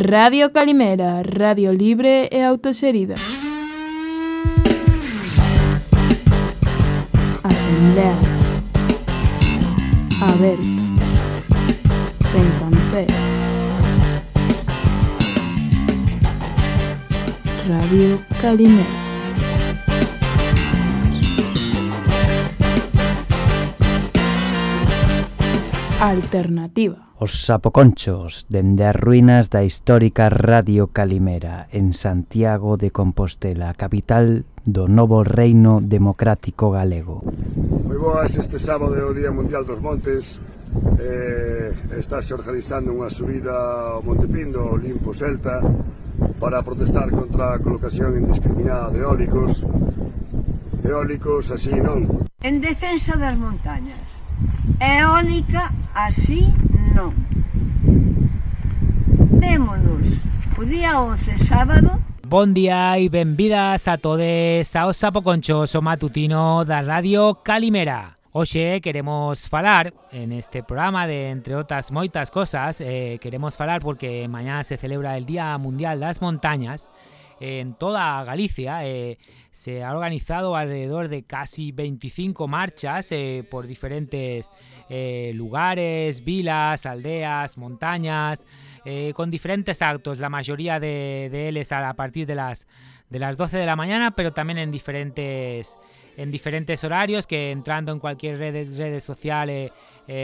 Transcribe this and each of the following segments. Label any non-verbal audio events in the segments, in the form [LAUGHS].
Radio Calimera, radio libre e autoserida. Asamblea. Aberta. Sen campés. Radio Calimera. Alternativa. Os sapoconchos dende as ruínas da histórica Radio Calimera en Santiago de Compostela, capital do novo reino democrático galego. Moi boas, este sábado é o Día Mundial dos Montes eh, estáse organizando unha subida ao Monte Pindo, ao Olimpo Celta para protestar contra a colocación indiscriminada de eólicos eólicos así non En defensa das montañas Eólica así non. Démonos o día 11 sábado Bon día e benvidas a todes ao Sapo Conchoso matutino da Radio Calimera. Hoxe queremos falar en este programa de entre outras moitas cosas, eh, queremos falar porque mañá se celebra el Día Mundial das Montañas en toda Galicia, eh, se ha organizado alrededor de casi 25 marchas eh, por diferentes eh, lugares, vilas, aldeas, montañas, eh, con diferentes actos, la mayoría de, de ellos a partir de las, de las 12 de la mañana, pero también en diferentes, en diferentes horarios, que entrando en cualquier redes, redes sociales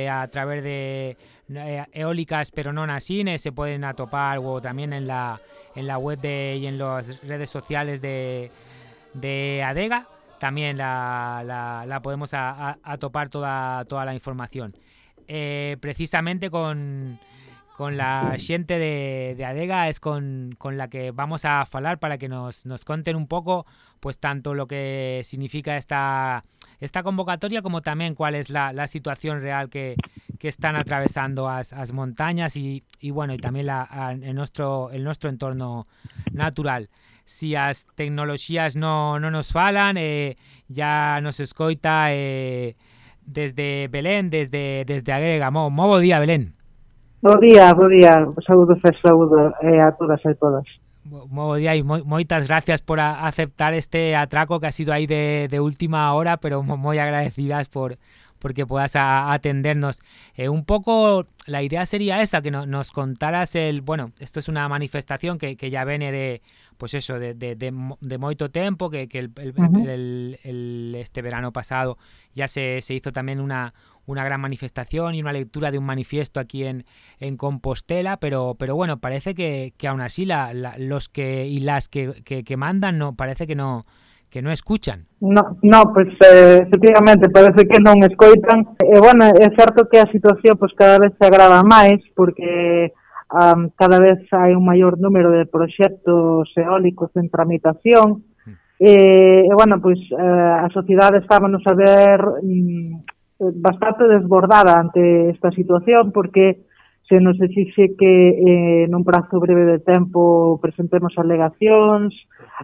a través de eólicas, pero no así, se pueden atopar o también en la, en la web de, y en las redes sociales de, de Adega, también la, la, podemos a, topar toda, toda la información. Eh, precisamente con, con la xente de, de Adega es con, con, la que vamos a hablar para que nos, nos un poco pues tanto lo que significa esta, esta convocatoria como también cuál es la, la situación real que, que están atravesando as, as montañas y, y bueno y también la, en nuestro, el nuestro entorno natural. Si as tecnoloxías no, no nos falan, eh, ya nos escoita eh, desde Belén, desde, desde Agrega. Mo, mo bo día, Belén. Bo día, bo día. Saúdo, fe, saúdo eh, a todas e todas. Mo día e mo, moitas gracias por a, aceptar este atraco que ha sido aí de, de última hora, pero moi agradecidas por porque puedas a, atendernos. Eh, un poco la idea sería esa, que no, nos contaras el, bueno, esto es una manifestación que, que ya viene de, pues eso, de, de, de, de moito tempo, que, que el, el, uh -huh. el, el, este verano pasado ya se, se hizo también una, una gran manifestación y una lectura de un manifiesto aquí en, en Compostela, pero, pero bueno, parece que, que aún así la, la, los que y las que, que, que mandan no parece que no que non escuchan. No, no pues eh, efectivamente parece que non escoitan. E bueno, é certo que a situación pues cada vez se agrava máis porque um, cada vez hai un maior número de proxectos eólicos en tramitación, E, e bueno, pois, eh, a sociedade estábanos a ver mm, bastante desbordada ante esta situación porque se nos exixe que eh, nun prazo breve de tempo presentemos alegacións,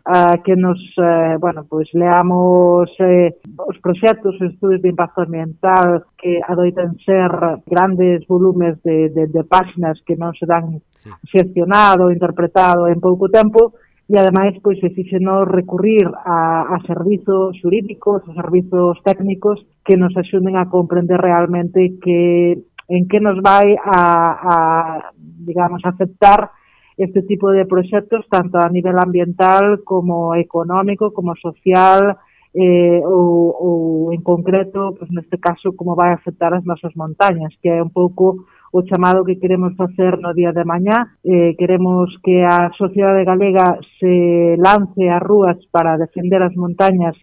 a que nos, eh, bueno, pois pues, leamos eh, os proxectos, os estudos de impacto ambiental que adoitan ser grandes volumes de, de, de páxinas que non se dan sí. xestionado, interpretado en pouco tempo, e ademais pois exíxenos recurrir a, a servizos jurídicos, a servizos técnicos que nos axuden a comprender realmente que en que nos vai a, a digamos, aceptar este tipo de proxectos tanto a nivel ambiental como económico, como social eh, ou, ou en concreto, pues, neste caso, como vai afectar as nosas montañas, que é un pouco o chamado que queremos facer no día de mañá. Eh, queremos que a sociedade galega se lance ás rúas para defender as montañas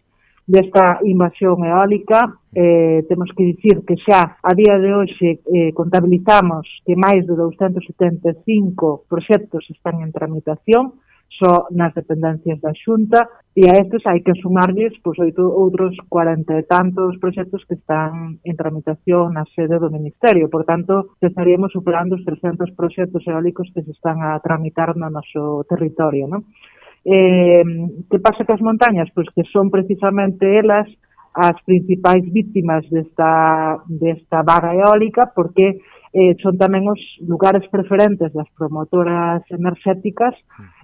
desta invasión eólica, eh, temos que dicir que xa a día de hoxe eh, contabilizamos que máis de 275 proxectos están en tramitación, só nas dependencias da Xunta e a estes hai que sumarlles pois, oito, outros cuarenta e tantos proxectos que están en tramitación na sede do Ministerio. Por tanto, estaríamos superando os 300 proxectos eólicos que se están a tramitar no noso territorio. Non? Eh, que pasa que as montañas? Pois que son precisamente elas as principais víctimas desta, desta vaga eólica porque eh, son tamén os lugares preferentes das promotoras enerxéticas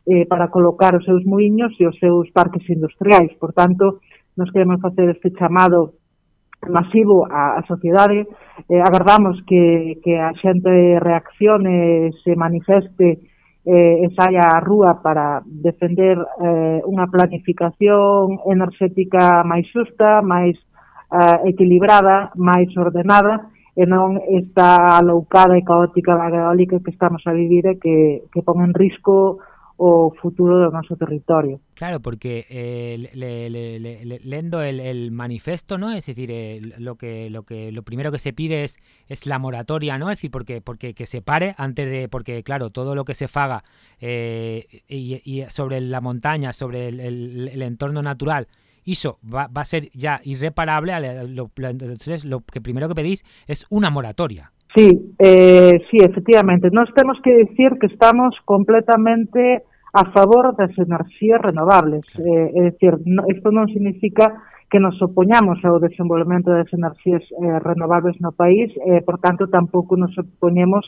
eh, para colocar os seus muiños e os seus parques industriais. Por tanto, nos queremos facer este chamado masivo á, a sociedade. Eh, agardamos que, que a xente reaccione, se manifeste eh, e saia á rúa para defender eh, unha planificación enerxética máis xusta, máis eh, equilibrada, máis ordenada e non esta aloucada e caótica da eólica que estamos a vivir e que, que pon en risco o futuro do noso territorio. Claro, porque eh, le, le, le, lendo el, el, manifesto, ¿no? Es decir, eh, lo que lo que lo primero que se pide es, es la moratoria, ¿no? Es decir, porque porque que se pare antes de porque claro, todo lo que se faga eh, y, y, sobre la montaña, sobre el, el, el entorno natural iso va, va a ser ya irreparable, lo, entonces lo que primero que pedís es una moratoria. Sí, eh, sí, efectivamente. Nos temos que decir que estamos completamente a favor das enerxías renovables. Eh, é dicir, no, isto non significa que nos opoñamos ao desenvolvemento das enerxías eh, renovables no país, eh, por tanto, tampouco nos opoñemos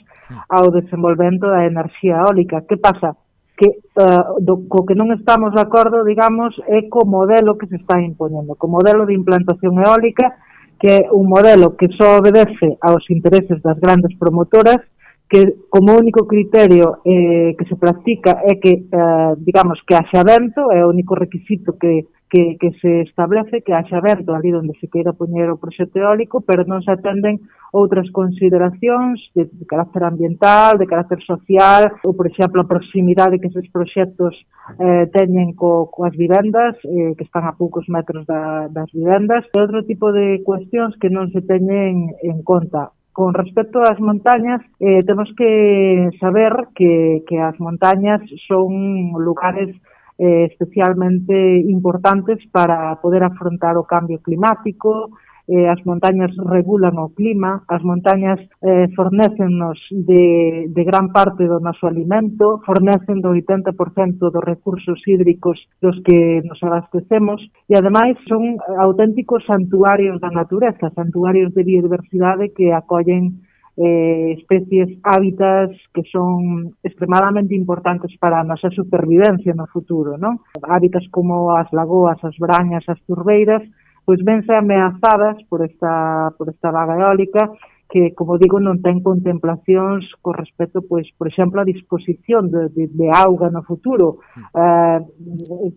ao desenvolvemento da enerxía eólica. Que pasa? Que uh, do, co que non estamos de acordo, digamos, é co modelo que se está imponendo, co modelo de implantación eólica, que é un modelo que só obedece aos intereses das grandes promotoras, que como único criterio eh, que se practica é que, eh, digamos, que haxa vento, é o único requisito que, que, que se establece, que haxa vento ali onde se queira poñer o proxecto eólico, pero non se atenden outras consideracións de, de carácter ambiental, de carácter social, ou, por exemplo, a proximidade que esos proxectos eh, teñen co, coas vivendas, eh, que están a poucos metros da, das vivendas, e outro tipo de cuestións que non se teñen en conta. Con respecto ás montañas, eh, temos que saber que, que as montañas son lugares eh, especialmente importantes para poder afrontar o cambio climático, eh, as montañas regulan o clima, as montañas eh, fornecennos de, de gran parte do noso alimento, fornecen do 80% dos recursos hídricos dos que nos abastecemos e ademais son auténticos santuarios da natureza, santuarios de biodiversidade que acollen eh, especies, hábitats que son extremadamente importantes para a nosa supervivencia no futuro. Non? Hábitats como as lagoas, as brañas, as turbeiras, pois vense ameazadas por esta, por esta vaga eólica que, como digo, non ten contemplacións co respecto, pois, por exemplo, a disposición de, de, de auga no futuro, hmm. eh,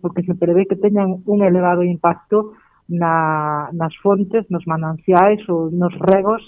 porque se prevé que teñan un elevado impacto na, nas fontes, nos mananciais ou nos regos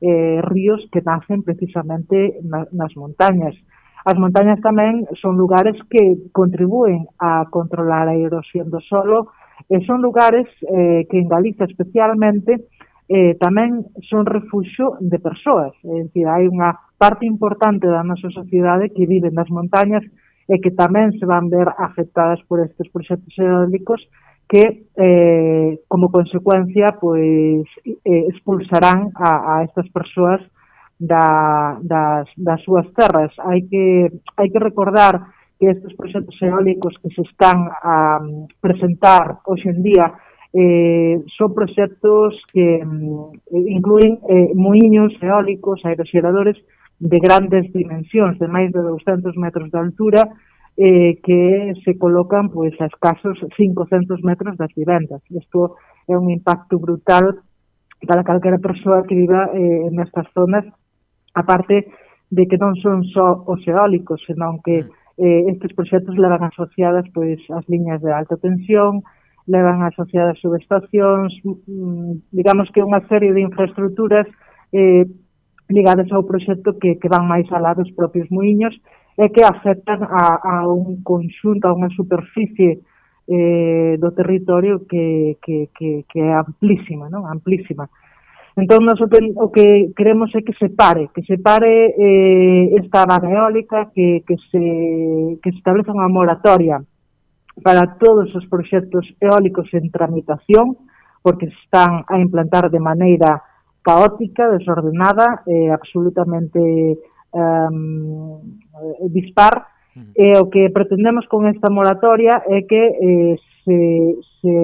eh, ríos que nacen precisamente na, nas montañas. As montañas tamén son lugares que contribúen a controlar a erosión do solo, E son lugares eh, que en Galiza especialmente eh, tamén son refuxo de persoas. É dicir, hai unha parte importante da nosa sociedade que vive nas montañas e que tamén se van ver afectadas por estes proxectos eólicos que eh, como consecuencia pois eh, expulsarán a, a estas persoas da, das, das súas terras. Hai que, hai que recordar que estes proxectos eólicos que se están a presentar hoxe en día eh, son proxectos que mm, eh, incluen eh, moinhos eólicos, aeroxeradores de grandes dimensións, de máis de 200 metros de altura, eh, que se colocan pois, a escasos 500 metros das vivendas. Isto é un impacto brutal para calquera persoa que viva eh, nestas zonas, aparte de que non son só os eólicos, senón que mm eh, estes proxectos levan asociadas pois as liñas de alta tensión, levan asociadas subestacións, mm, mm, digamos que unha serie de infraestructuras eh, ligadas ao proxecto que, que van máis alá dos propios muiños e que afectan a, a un conxunto, a unha superficie eh, do territorio que, que, que, que é amplísima, non? amplísima. Entón, nós o que, o que queremos é que se pare, que se pare eh, esta vaga eólica, que, que, se, que se estableza unha moratoria para todos os proxectos eólicos en tramitación, porque están a implantar de maneira caótica, desordenada, eh, absolutamente um, eh, dispar, e eh, o que pretendemos con esta moratoria é que eh, se, se,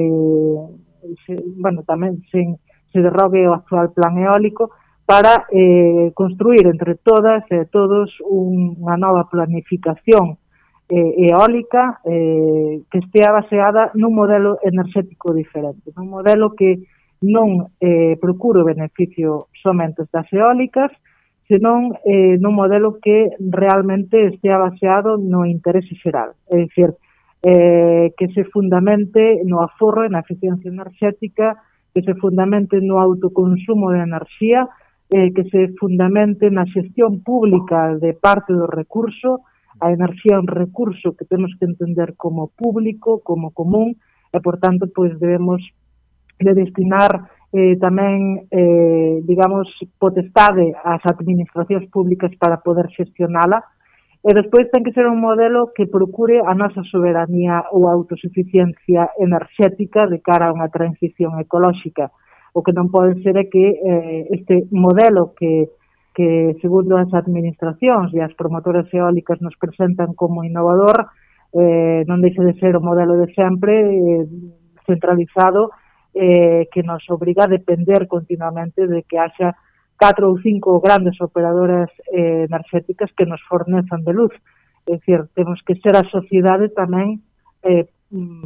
se bueno, tamén sen, se derrogue o actual plan eólico para eh, construir entre todas e eh, todos un, unha nova planificación eh, eólica eh, que estea baseada nun modelo enerxético diferente, nun modelo que non eh, procura o beneficio somente das eólicas, senón eh, nun modelo que realmente estea baseado no interese xeral, é dicir, eh, que se fundamente no aforro e na eficiencia enerxética que se fundamente no autoconsumo de enerxía, eh, que se fundamente na xestión pública de parte do recurso, a enerxía é un recurso que temos que entender como público, como común, e, por tanto, pois debemos de destinar eh, tamén, eh, digamos, potestade ás administracións públicas para poder xestionala, E despois ten que ser un modelo que procure a nosa soberanía ou autosuficiencia enerxética de cara a unha transición ecolóxica. O que non pode ser é que eh, este modelo que que segundo as administracións e as promotoras eólicas nos presentan como innovador, eh, non deixe de ser o modelo de sempre eh, centralizado eh, que nos obriga a depender continuamente de que haxa catro ou cinco grandes operadoras eh, energéticas que nos fornezan de luz. É dicir, temos que ser a sociedade tamén eh,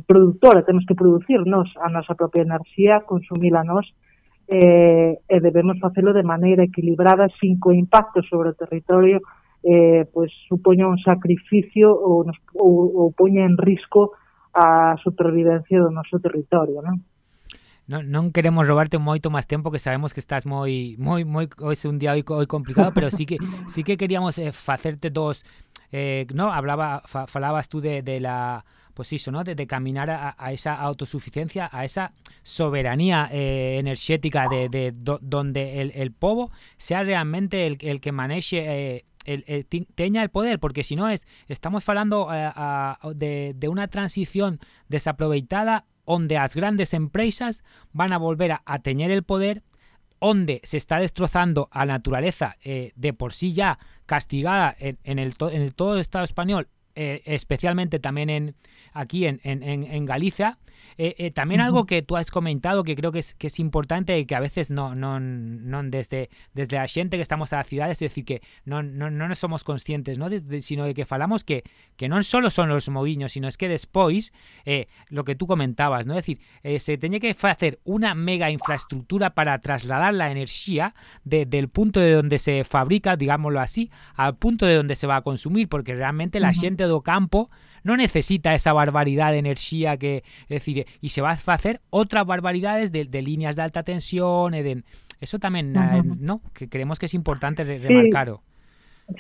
productora, temos que producirnos a nosa propia enerxía, consumila nos, eh, e debemos facelo de maneira equilibrada sin co impacto sobre o territorio eh, pois supoña un sacrificio ou, nos, ou, ou poña en risco a supervivencia do noso territorio, non? Non, non queremos robarte moito máis tempo que sabemos que estás moi moi moi hoy é un día hoy, hoy complicado, pero sí que sí que queríamos eh, facerte dos eh, no hablaba fa, falabas tú de, de la pues ¿no? De, caminar a, esa autosuficiencia, a esa soberanía eh, energética de, de do, donde el, el povo sea realmente el, el que maneje eh, el, el, el poder, porque si no es, estamos falando eh, de, de unha transición desaproveitada onde as grandes empresas van a volver a, a teñer el poder onde se está destrozando a naturaleza eh, de por sí ya castigada en, en, el, en el todo el Estado español eh, especialmente también en aquí en, en, en Galicia, Eh, eh, también uh -huh. algo que tú has comentado que creo que es, que es importante y que a veces no, no, no desde, desde la xente que estamos a las ciudades, es decir, que no, no, no somos conscientes, ¿no? De, de, sino de que falamos que, que non solo son os moviños, sino es que despois, eh, lo que tú comentabas, ¿no? Es decir, eh, se teñe que facer unha mega infraestructura para trasladar la enerxía de, del punto de donde se fabrica, digámoslo así, al punto de donde se va a consumir, porque realmente la uh -huh. xente do campo non necesita esa barbaridade de enerxía que, é dicir, e se va a facer outras barbaridades de, de líneas de alta tensión e de Eso tamén, uh eh, -huh. no, que creemos que é importante remarcaro. Sí.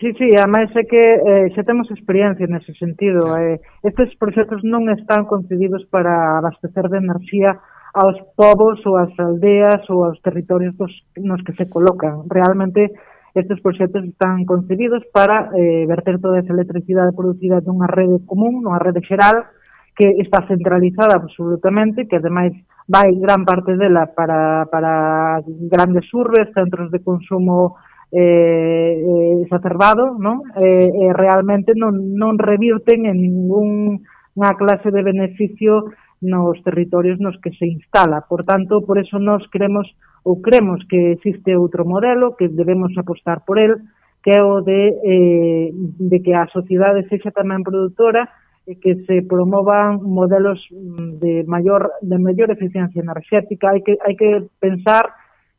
Sí, sí, é que eh, xa temos experiencia nese sentido. Claro. Eh, estes proxectos non están concebidos para abastecer de enerxía aos povos ou ás aldeas ou aos territorios dos, nos que se colocan. Realmente Estes proxectos están concebidos para eh, verter toda esa electricidade producida dunha rede común, nunha rede xeral, que está centralizada absolutamente, que ademais vai gran parte dela para, para grandes urbes, centros de consumo eh, eh exacerbado, non? Eh, eh, realmente non, non revirten en ningún unha clase de beneficio nos territorios nos que se instala. Por tanto, por eso nos queremos ou cremos que existe outro modelo, que debemos apostar por el, que é o de, eh, de que a sociedade sexa tamén produtora e que se promovan modelos mm, de maior de mellor eficiencia enerxética. Hai que, hai que pensar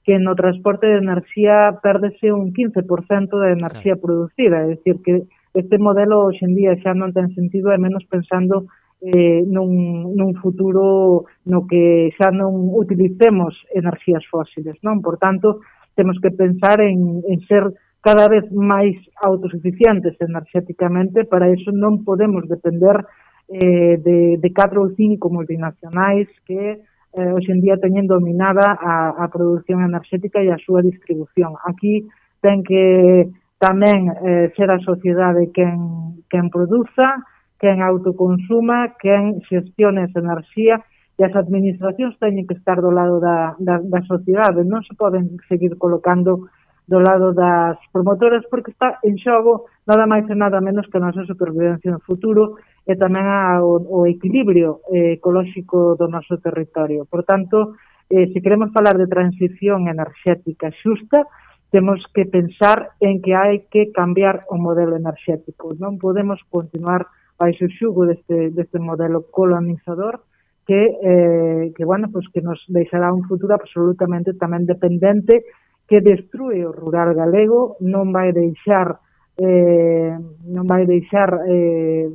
que no transporte de enerxía pérdese un 15% da enerxía claro. producida, é dicir, que este modelo hoxendía xa non ten sentido, e menos pensando eh, nun, nun futuro no que xa non utilicemos enerxías fósiles. Non? Por tanto, temos que pensar en, en ser cada vez máis autosuficientes enerxéticamente, para iso non podemos depender eh, de, de catro ou cinco multinacionais que eh, hoxe en día teñen dominada a, a produción enerxética e a súa distribución. Aquí ten que tamén eh, ser a sociedade quen, quen produza, quen autoconsuma, quen xestione esa enerxía e as administracións teñen que estar do lado da, da, da sociedade, non se poden seguir colocando do lado das promotoras porque está en xogo nada máis e nada menos que a nosa supervivencia no futuro e tamén a, o, o equilibrio eh, ecolóxico do noso territorio. Por tanto, eh, se queremos falar de transición enerxética xusta, temos que pensar en que hai que cambiar o modelo enerxético. Non podemos continuar baixo o xugo deste, deste modelo colonizador que, eh, que, bueno, pues que nos deixará un futuro absolutamente tamén dependente que destrue o rural galego, non vai deixar eh, non vai deixar eh,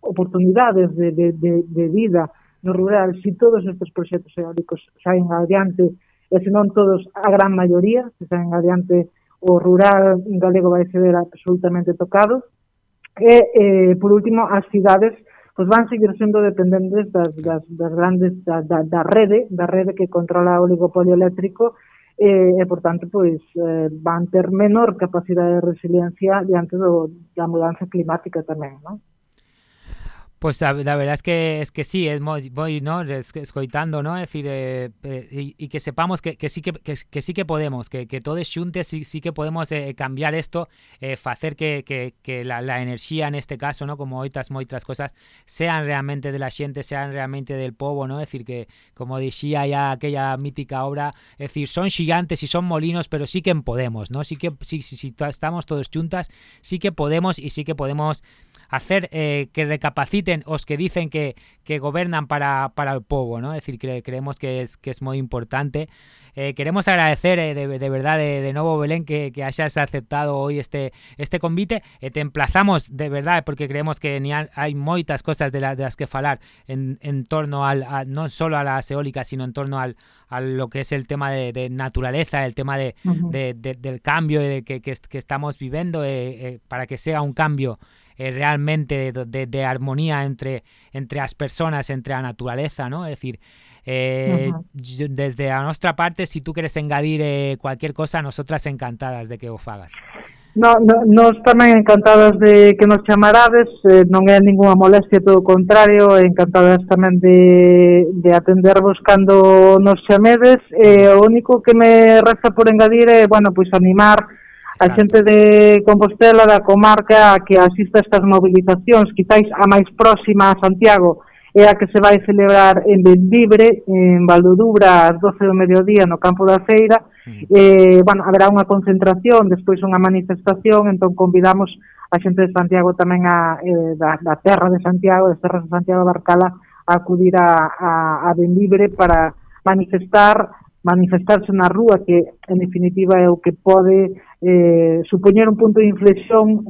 oportunidades de, de, de, de vida no rural se si todos estes proxectos eólicos saen adiante e se non todos, a gran maioría, se saen adiante o rural galego vai ser absolutamente tocado que, eh, por último, as cidades pois van seguir sendo dependentes das, das, das grandes, da, da, da rede, da rede que controla o oligopolio eléctrico, e, e por tanto, pois, eh, van ter menor capacidade de resiliencia diante do, da mudanza climática tamén, non? Pues la, verdad es que es que sí, es muy, muy ¿no? Es, escoitando, ¿no? Es decir, eh, eh, y, que sepamos que, que sí que, que, que, sí que podemos, que, que todos juntos sí, sí que podemos eh, cambiar esto, eh, hacer que, la, la, energía en este caso, ¿no? Como otras otras cosas, sean realmente de la gente, sean realmente del pueblo, ¿no? Es decir, que como decía ya aquella mítica obra, es decir, son gigantes y son molinos, pero sí que podemos, ¿no? Sí que sí, sí, sí estamos todos juntas, sí que podemos y sí que podemos hacer eh, que recapaciten os que dicen que, que gobernan para, para el pueblo, ¿no? Es decir, que creemos que es, que es muy importante. Eh, queremos agradecer eh, de, de, verdad de, de, nuevo Belén que, que, hayas aceptado hoy este este convite eh, te emplazamos de verdad porque creemos que ni hay, hay moitas cosas de, la, de, las que falar en, en torno al a, no solo a las eólicas sino en torno al a lo que es el tema de, de naturaleza el tema de, uh -huh. del cambio de que, que, que estamos viviendo para que sea un cambio eh, realmente de, de, de, armonía entre, entre as personas, entre a naturaleza, ¿no? Es decir, eh, uh -huh. desde nuestra parte, si tú quieres engadir eh, cualquier cosa, nosotras encantadas de que o fagas. No, no, nos tamén encantadas de que nos chamarades, eh, non é ninguna molestia, todo o contrario, encantadas tamén de, de atendervos cando nos chamedes, eh, o único que me resta por engadir é, bueno, pois animar A xente de Compostela, da comarca, que asista a estas mobilizacións, quizáis a máis próxima a Santiago, é a que se vai celebrar en Bendibre, en Valdodubra, ás 12 do mediodía, no campo da Feira. Mm. Eh, bueno, haberá unha concentración, despois unha manifestación, entón convidamos a xente de Santiago tamén a, eh, da, da terra de Santiago, das terras de Santiago de Barcala, a acudir a, a, a Bendibre para manifestar manifestarse na rúa que en definitiva é o que pode eh, supoñer un punto de inflexión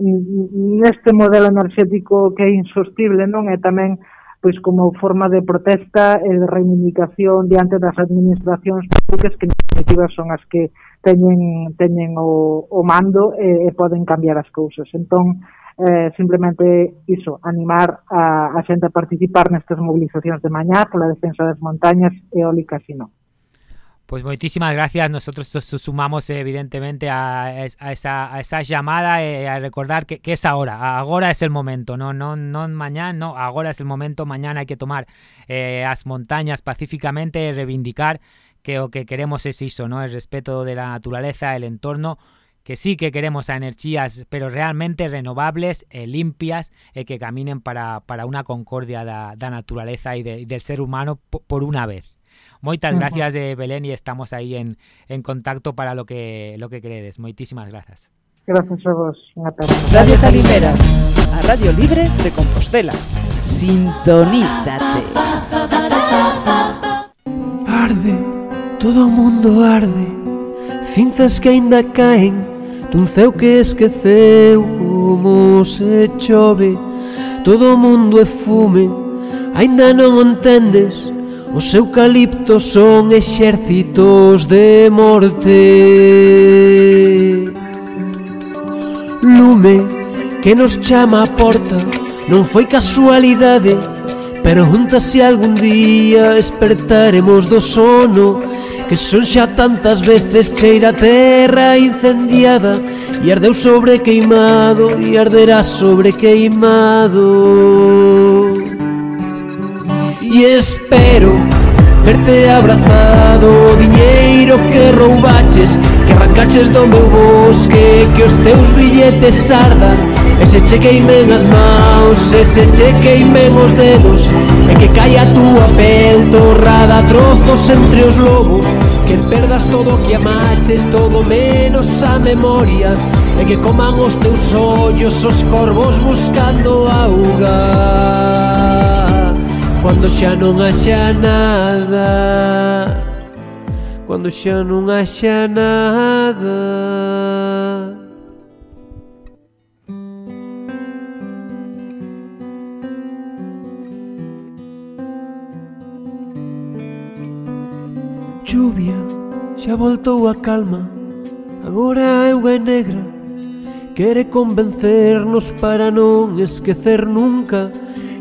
neste modelo enerxético que é insostible, non? é tamén pois como forma de protesta e de reivindicación diante das administracións públicas que en definitiva son as que teñen, teñen o, o mando e, e poden cambiar as cousas. Entón, eh, simplemente iso, animar a, a xente a participar nestas movilizacións de mañá pola defensa das montañas eólicas e non. Pues muchísimas gracias. Nosotros sumamos evidentemente a, esa, llamada eh, a recordar que, es ahora. Ahora es el momento, no, no, no mañana, no. Ahora es el momento. Mañana hay que tomar eh, las montañas pacíficamente, reivindicar que lo que queremos es eso, ¿no? El respeto de la naturaleza, el entorno que sí que queremos energías, pero realmente renovables, eh, limpias, eh, que caminen para, para una concordia da, da naturaleza y del ser humano por una vez. Moitas gracias de Belén y estamos ahí en, en contacto para lo que lo que credes. Moitísimas gracias. Gracias a vos. Radio Calimera, a Radio Libre de Compostela. Sintonízate. Arde, todo o mundo arde. Cinzas que aínda caen dun ceu que esqueceu como se chove. Todo o mundo é fume, aínda non entendes Os eucaliptos son exércitos de morte. Lume que nos chama a porta Non foi casualidade Pero juntas se algún día despertaremos do sono Que son xa tantas veces cheira a terra incendiada E ardeu sobre queimado e arderá sobre queimado y espero verte abrazado Diñeiro que roubaches Que arrancaches do meu bosque Que os teus billetes ardan E se chequeimen as maus E se chequeimen os dedos E que caia a túa pel Torrada a trozos entre os lobos Que perdas todo o que amaches Todo menos a memoria E que coman os teus ollos Os corvos buscando auga. Cuando xa non haxa nada. Cuando xa non haxa nada. Chuvia, xa voltou a calma. Agora a auga é negra. Quere convencernos para non esquecer nunca.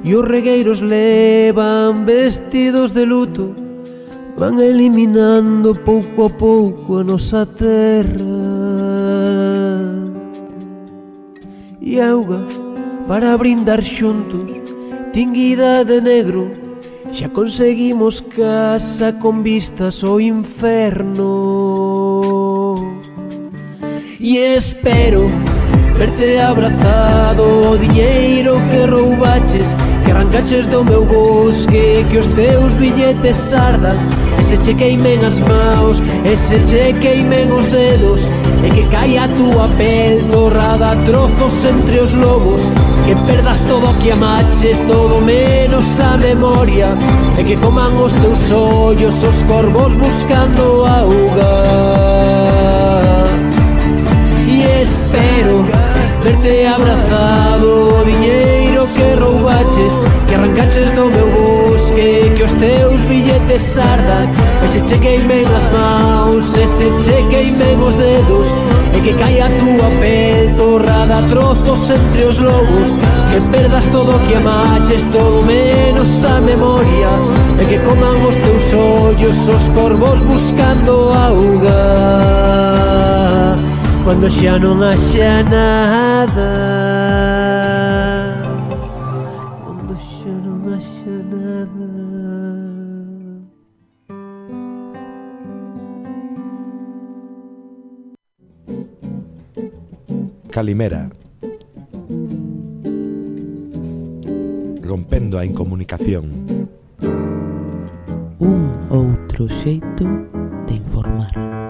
E os regueiros levan vestidos de luto Van eliminando pouco a pouco a nosa terra. E auga para brindar xuntos Tinguida de negro Xa conseguimos casa con vistas ao inferno. E espero Verte abrazado o diñeiro que roubaches Que arrancaches do meu bosque Que os teus billetes ardan E se che queimen as maos E se che queimen os dedos E que caia a túa pel torrada a trozos entre os lobos Que perdas todo o que amaches, todo menos a memoria E que coman os teus ollos os corvos buscando auga. E espero verte abrazado o diñeiro que roubaches que arrancaches do meu bosque que os teus billetes ardan e se chequeime as maus e se chequeime os dedos e que caia a túa pel torrada a trozos entre os lobos que perdas todo o que amaches todo menos a memoria e que coman os teus ollos os corvos buscando auga. Cuando ya no haya nada nada. Quando choro não nada. Calimera. Rompendo a incomunicación. Un outro xeito de informar.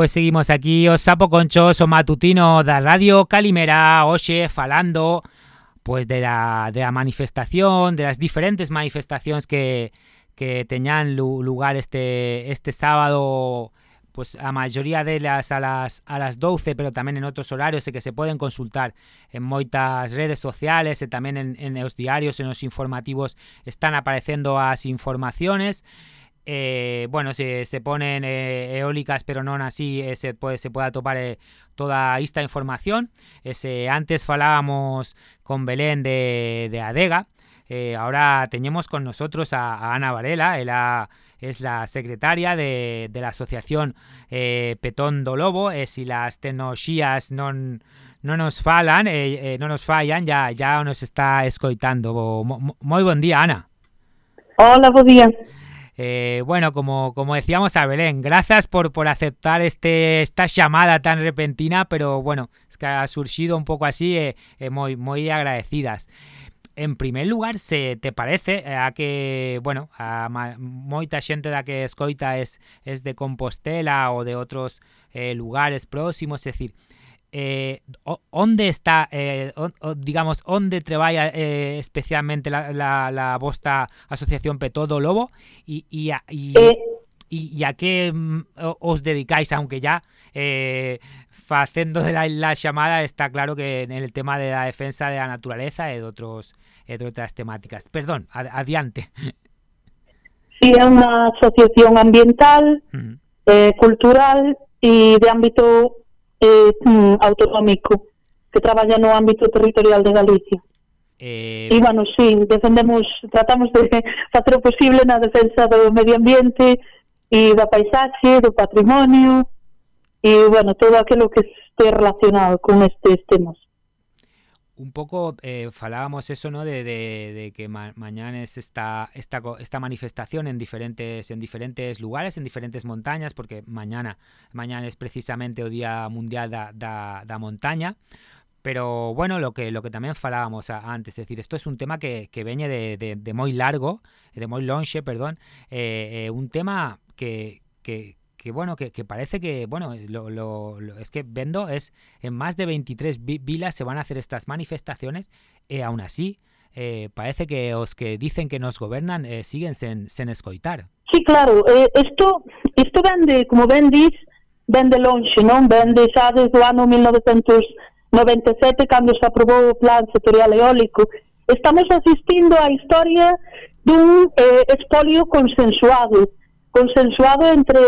Pues seguimos aquí os sapo o matutino da Radio Calimera, hoxe falando pues de la, de la manifestación, de las diferentes manifestaciones que, que lu- lugar este, este sábado pues a mayoría de las a las a las 12, pero tamén en outros horarios que se poden consultar en moitas redes sociales e tamén en, en os diarios, en os informativos están aparecendo as informaciones. Eh, bueno, se, se ponen eh, eólicas, pero non así eh, se pode se pueda topar toda esta información. Antes falábamos con Belén de, de Adega, ahora teñemos con nosotros a, Ana Varela, ela es la secretaria de, de la asociación Petón do Lobo, e si las tecnoloxías non non nos falan, non nos fallan, ya ya nos está escoitando. Moi bon día, Ana. Hola, bo día. Eh, bueno, como, como decíamos a Belén, gracias por, por aceptar este, esta llamada tan repentina, pero bueno, es que ha surgido un poco así, eh, eh, muy, muy agradecidas. En primer lugar, se te parece a que, bueno, a moita xente da que escoita es, es de Compostela o de otros lugares próximos, es decir, eh, onde está, eh, on- digamos, onde treballa eh, especialmente la, la, la vosta asociación Petodo Lobo y, y, a, Eh, que o- os dedicáis, aunque ya eh, facendo de la, la chamada está claro que en el tema de la defensa de la naturaleza e de outros e de outras temáticas. Perdón, ad- adiante. Sí, é unha asociación ambiental, eh, cultural e de ámbito eh, autonómico que traballa no ámbito territorial de Galicia. Eh... E, bueno, sí, defendemos, tratamos de [LAUGHS] facer o posible na defensa do medio ambiente e da paisaxe, do patrimonio e, bueno, todo aquilo que este relacionado con estes temas. Un poco eh, falábamos eso, ¿no? De, de- que ma- mañana es esta, esta, esta manifestación en diferentes, en diferentes lugares, en diferentes montañas, porque mañana, mañana es precisamente o Día Mundial da, da, Montaña. Pero bueno, lo que lo que tamén falábamos antes, es decir, esto es un tema que, que veñe de, de, moi largo, de moi lonxe, perdón, eh, eh, un tema que, que bueno, que, parece que, bueno, lo, lo, lo- es que vendo es en más de 23 vi- vilas se van a hacer estas manifestaciones e aún así eh, parece que os que dicen que nos gobernan eh, siguen sen escoitar. Sí, claro, eh, isto, isto vende, como ben dis, vende lonxe, non? Vende xa desde o ano 1997, cando se aprobou o Plan Sectorial Eólico. Estamos asistindo á historia dun eh, espolio consensuado, consensuado entre,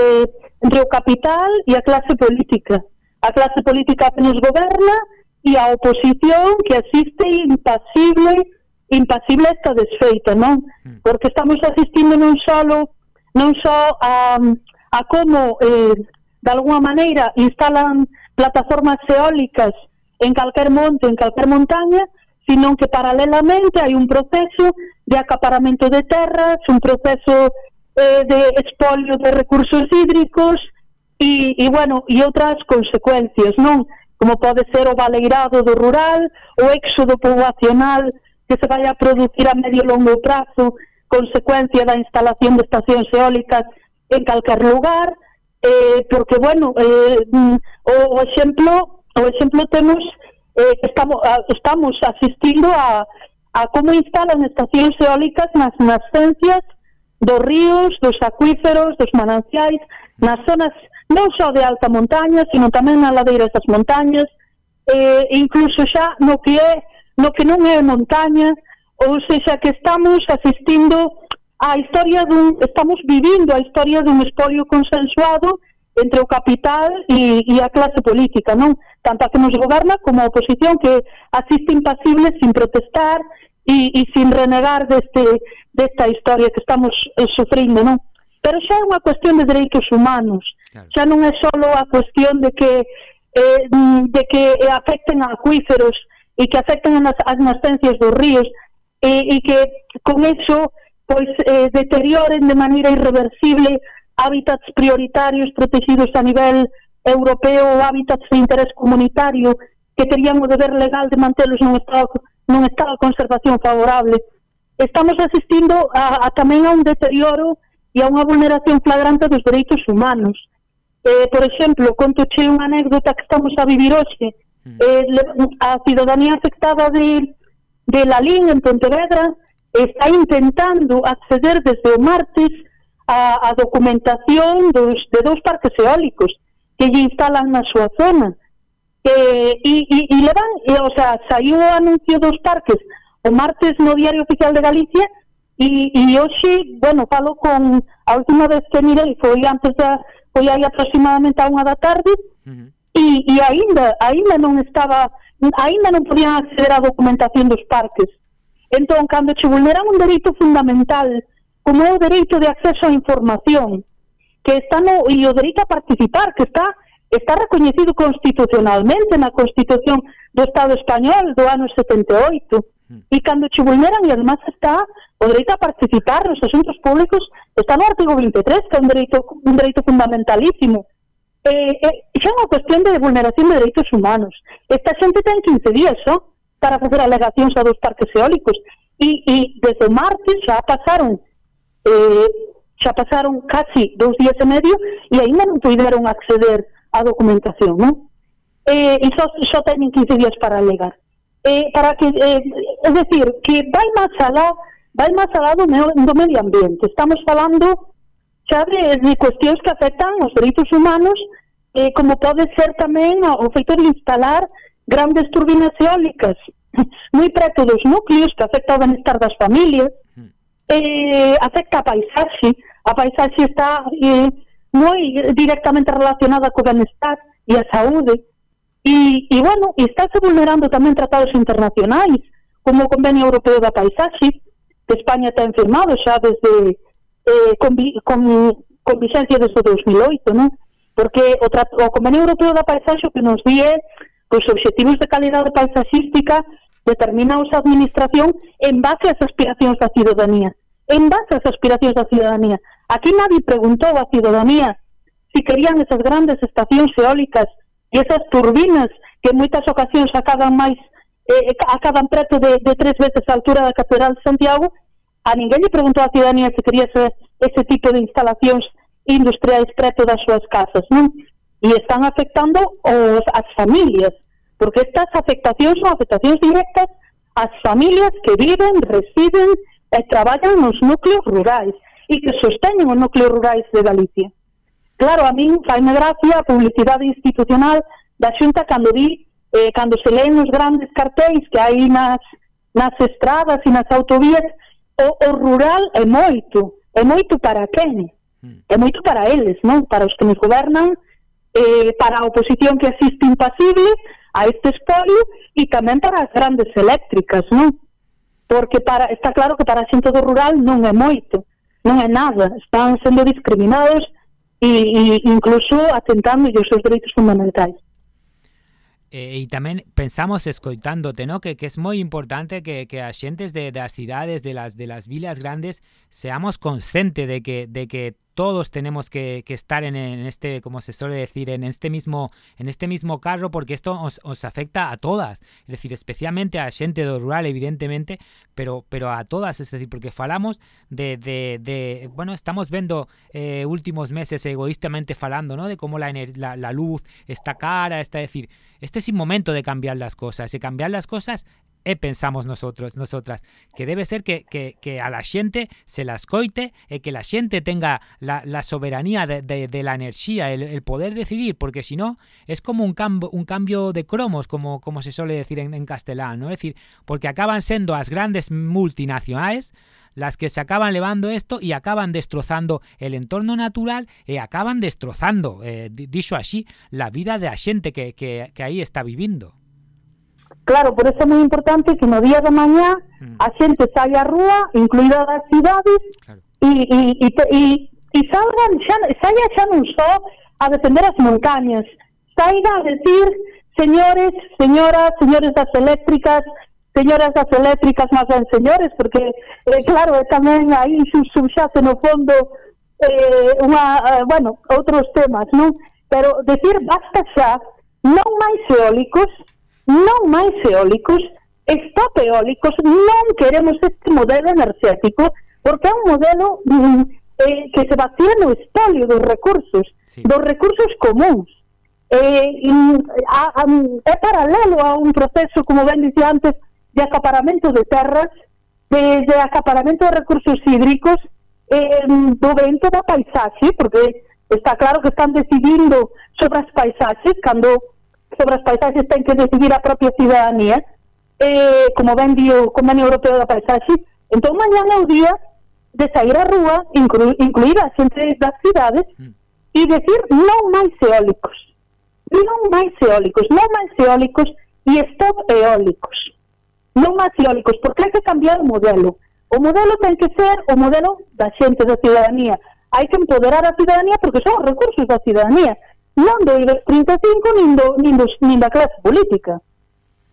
entre o capital e a clase política. A clase política que nos goberna e a oposición que asiste impasible impasible esta desfeita, non? Hmm. Porque estamos asistindo non só non só a, a como eh, de alguma maneira instalan plataformas eólicas en calquer monte, en calquer montaña, sino que paralelamente hai un proceso de acaparamento de terras, un proceso eh, de expolio de recursos hídricos e, e bueno, e outras consecuencias, non? Como pode ser o baleirado do rural, o éxodo poboacional que se vai a producir a medio longo prazo, consecuencia da instalación de estacións eólicas en calquer lugar, eh, porque, bueno, eh, o, o exemplo o exemplo temos eh, estamos, a, estamos asistindo a, a como instalan estacións eólicas nas nascencias dos ríos, dos acuíferos, dos mananciais, nas zonas non só de alta montaña, sino tamén na ladeira das montañas, eh, incluso xa no que é no que non é montaña, ou seja, que estamos asistindo a historia dun, estamos vivindo a historia dun espolio consensuado entre o capital e, e a clase política, non? Tanto a que nos goberna como a oposición que asiste impasible sin protestar e, e sin renegar deste, desta historia que estamos eh, sufrindo, non? Pero xa é unha cuestión de dereitos humanos, claro. xa non é só a cuestión de que eh, de que eh, afecten a acuíferos e que afecten as, as nascencias dos ríos e, e que con eso pois eh, deterioren de maneira irreversible hábitats prioritarios protegidos a nivel europeo ou hábitats de interés comunitario que terían o deber legal de mantelos nun estado non está a conservación favorable. Estamos asistindo a, a tamén a un deterioro e a unha vulneración flagrante dos dereitos humanos. Eh, por exemplo, conto che unha anécdota que estamos a vivir hoxe. Hmm. Eh, a cidadanía afectada de, de Lalín, en Pontevedra, está intentando acceder desde o martes a, a documentación dos, de dos parques eólicos que lle instalan na súa zona eh, e, e, e levan, e, o sea, saiu o anuncio dos parques o martes no Diario Oficial de Galicia e, e hoxe, bueno, falo con a última vez que mirei foi antes da, foi aí aproximadamente a unha da tarde uh -huh. e, e aínda, aínda non estaba aínda non podían acceder á documentación dos parques entón, cando che vulneran un dereito fundamental como é o dereito de acceso á información que está no, e o dereito a participar que está está recoñecido constitucionalmente na Constitución do Estado Español do ano 78 hmm. e cando che vulneran e además está o dereito a participar nos asuntos públicos está no artigo 23 que é un dereito, un dereito fundamentalísimo. Eh, eh, xa é unha cuestión de vulneración de dereitos humanos. Esta xente ten 15 días só para facer alegacións a dos parques eólicos. E, e desde o martes xa pasaron eh, xa pasaron casi dous días e medio e aínda non puderon acceder a documentación, non? Eh, e só, só teñen 15 días para alegar. Eh, para que, eh, é dicir, que vai máis alá, vai máis alá do, meu, do medio ambiente. Estamos falando xa de, de cuestións que afectan os dereitos humanos, eh, como pode ser tamén o, o feito de instalar grandes turbinas eólicas [LAUGHS] moi preto dos núcleos que afecta o benestar das familias, hmm. eh, afecta a paisaxe, a paisaxe está eh, moi directamente relacionada co benestar e a saúde, e, e bueno, e estáse vulnerando tamén tratados internacionais, como o Convenio Europeo da Paisaxe, que España ten firmado xa desde eh, con, con, con vixencia desde 2008, non? Porque o, o Convenio Europeo da Paisaxe que nos di é que os obxectivos de calidade paisaxística determinaos a administración en base ás aspiracións da ciudadanía. En base ás aspiracións da ciudadanía. Aquí nadie preguntou á ciudadanía si querían esas grandes estacións eólicas e esas turbinas que en moitas ocasións acaban máis eh, eh, acaban preto de, de tres veces a altura da Catedral de Santiago, a ninguén lle preguntou a ciudadanía se quería ese, ese tipo de instalacións industriais preto das súas casas, non? E están afectando os, as familias, porque estas afectacións son afectacións directas ás familias que viven, residen eh, e traballan nos núcleos rurais e que sosteñen os núcleos rurais de Galicia. Claro, a min faime gracia a publicidade institucional da xunta cando vi, eh, cando se leen os grandes cartéis que hai nas, nas estradas e nas autovías, o, o rural é moito, é moito para quen? Hmm. É moito para eles, non? Para os que nos gobernan, eh, para a oposición que asiste impasible a este espolio e tamén para as grandes eléctricas, non? Porque para, está claro que para a xente do rural non é moito. Non é nada, están sendo discriminados e, e incluso atentando os seus dereitos fundamentais. Eh, e tamén pensamos escoitándote, ¿no? Que, que es moi importante que, que as de, das cidades, de las, de las vilas grandes, seamos conscientes de que, de que todos tenemos que, estar en, este, como se suele decir, en este mismo, en este mismo carro, porque esto os, afecta a todas. Es decir, especialmente a gente do rural, evidentemente, pero, pero a todas, es decir, porque falamos de, de, bueno, estamos viendo eh, últimos meses egoístamente falando, ¿no? De cómo la, la, la luz está cara, está decir, este es el momento de cambiar las cosas, y cambiar las cosas e pensamos nosotros, nosotras, que debe ser que, que, que a la xente se las coite e que la xente tenga la, la soberanía de, la enerxía, el, poder decidir, porque si no, es como un, cambio, un cambio de cromos, como, como se suele decir en, en castelán, ¿no? Es decir, porque acaban siendo as grandes multinacionales las que se acaban levando esto y acaban destrozando el entorno natural e acaban destrozando, eh, dicho así, la vida de la xente que, que, que aí está vivindo. Claro, por eso é moi importante que no día de mañá mm. a xente saia á rúa, incluída das cidades, claro. e, e, e, e, e salgan, xa, saia xa non só a defender as montañas, saia a decir, señores, señoras, señores das eléctricas, señoras das eléctricas, máis ben señores, porque, eh, claro, eh, tamén aí subxace no fondo eh, unha, eh, bueno, outros temas, non? Pero decir basta xa, non máis eólicos, non máis eólicos, stop eólicos, non queremos este modelo enerxético porque é un modelo mm, eh, que se vacía no espolio dos recursos, sí. dos recursos comuns. Eh, a, a, é paralelo a un proceso, como ben dicía antes, de acaparamento de terras, de, de acaparamento de recursos hídricos, eh, do vento da paisaxe, porque está claro que están decidindo sobre as paisaxes cando sobre as paisaxes ten que decidir a propia cidadanía, eh, como ben di o Convenio Europeo da Paisaxe, entón mañan é o día de sair á rúa, inclu, incluir a xente das cidades, mm. e decir non máis eólicos, non máis eólicos, non máis eólicos e stop eólicos. Non máis eólicos, porque hai que cambiar o modelo. O modelo ten que ser o modelo da xente, da ciudadanía. Hai que empoderar a ciudadanía porque son os recursos da ciudadanía non do IBEX 35 nin, do, nin, dos, nin da clase política.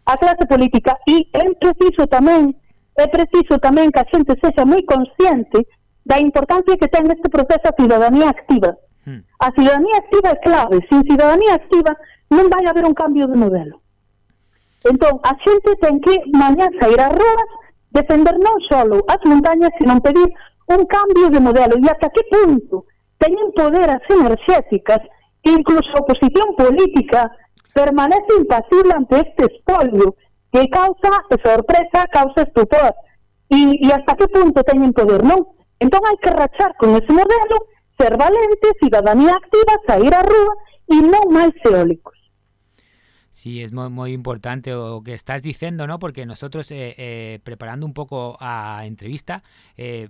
A clase política, e é preciso tamén, é preciso tamén que a xente sexa moi consciente da importancia que ten este proceso a ciudadanía activa. Hmm. A ciudadanía activa é clave, sin ciudadanía activa non vai haber un cambio de modelo. Entón, a xente ten que mañá sair ás ruas defender non só as montañas, sino pedir un cambio de modelo. E ata que punto teñen poder as enerxéticas Incluso oposición política permanece impasible ante este espolio que causa sorpresa, causa estupor. E, e hasta que punto teñen poder, non? Entón hai que rachar con ese modelo, ser valente, cidadanía activa, sair á rúa e non máis eólicos. Sí, es muy, muy importante lo que estás diciendo, ¿no? Porque nosotros, eh, eh, preparando un poco a entrevista, eh,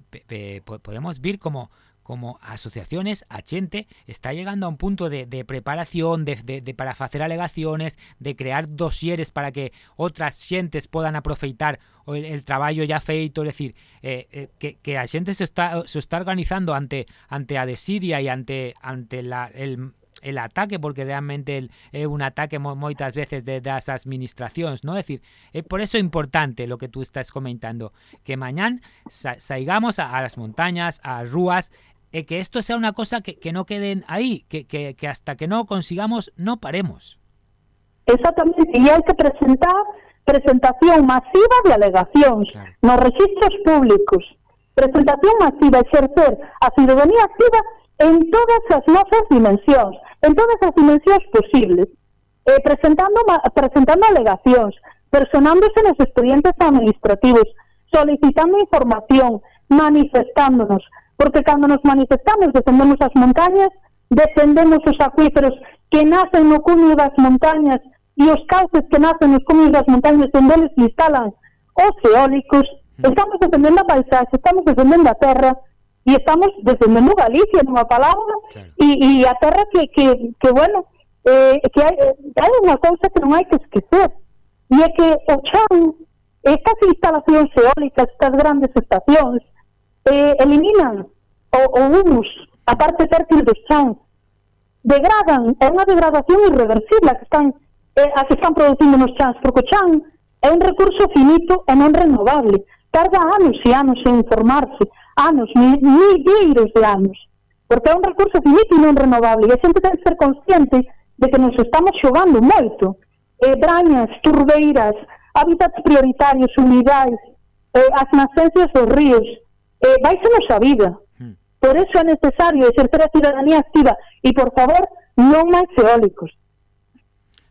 podemos ver como como asociaciones, a gente está llegando a un punto de, preparación, de, para hacer alegaciones, de crear dosieres para que otras xentes puedan aproveitar el, trabajo ya feito, es decir, eh, eh, que, que a xente se está, se está organizando ante ante a desidia y ante ante el, el ataque porque realmente es un ataque muchas veces de las administraciones, ¿no? Es decir, es por eso importante lo que tú estás comentando, que mañana salgamos a, a, las montañas, a rúas eh, que esto sea una cosa que, que no queden ahí, que, que, que, hasta que no consigamos no paremos. Exactamente, y hay que presentar presentación masiva de alegacións claro. nos registros públicos, presentación masiva, exercer a ciudadanía activa en todas as nosas dimensións, en todas as dimensións posibles, eh, presentando, presentando alegacións, personándose nos expedientes administrativos, solicitando información, manifestándonos, porque cando nos manifestamos defendemos as montañas, defendemos os acuíferos que nacen no cunho das montañas e os cauces que nacen nos cunhos das montañas onde eles instalan os eólicos, mm. estamos defendendo a paisaxe, estamos defendendo a terra e estamos defendendo Galicia nunha palabra claro. e, e a terra que, que, que bueno, eh, que hai, hai unha cousa que non hai que esquecer e é que o chan, estas instalacións eólicas, estas grandes estacións, eh, eliminan o, o humus, a parte fértil do chan, degradan, é unha degradación irreversible que están eh, a que están producindo nos chans, porque o chan é un recurso finito e non renovable. Tarda anos e anos en formarse, anos, milleiros de anos, porque é un recurso finito e non renovable, e a xente ten que ser consciente de que nos estamos xogando moito. Eh, brañas, turbeiras, hábitats prioritarios, unidades, eh, as nascencias dos ríos, eh, vais a nosa vida. Hmm. Por eso é necesario exercer a ciudadanía activa e, por favor, non máis eólicos.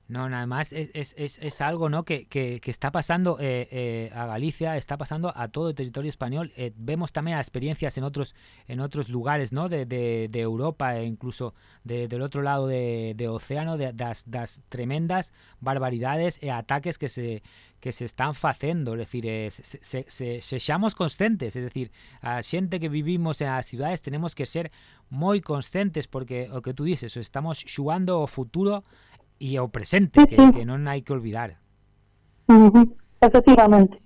No, nada más es, es, es, es algo ¿no? que, que, que está pasando eh, eh, a Galicia, está pasando a todo el territorio español. Eh, vemos también experiencias en otros en otros lugares ¿no? de, de, de Europa e incluso de, del otro lado de, de océano, de, das, das tremendas barbaridades e ataques que se que se están facendo, es decir, eh, se, se, se, sexamos conscientes, es decir, a xente que vivimos en las ciudades tenemos que ser moi conscientes porque o que tú dices, estamos xugando o futuro y o presente, que, que non hai que olvidar. Uh -huh. Efectivamente.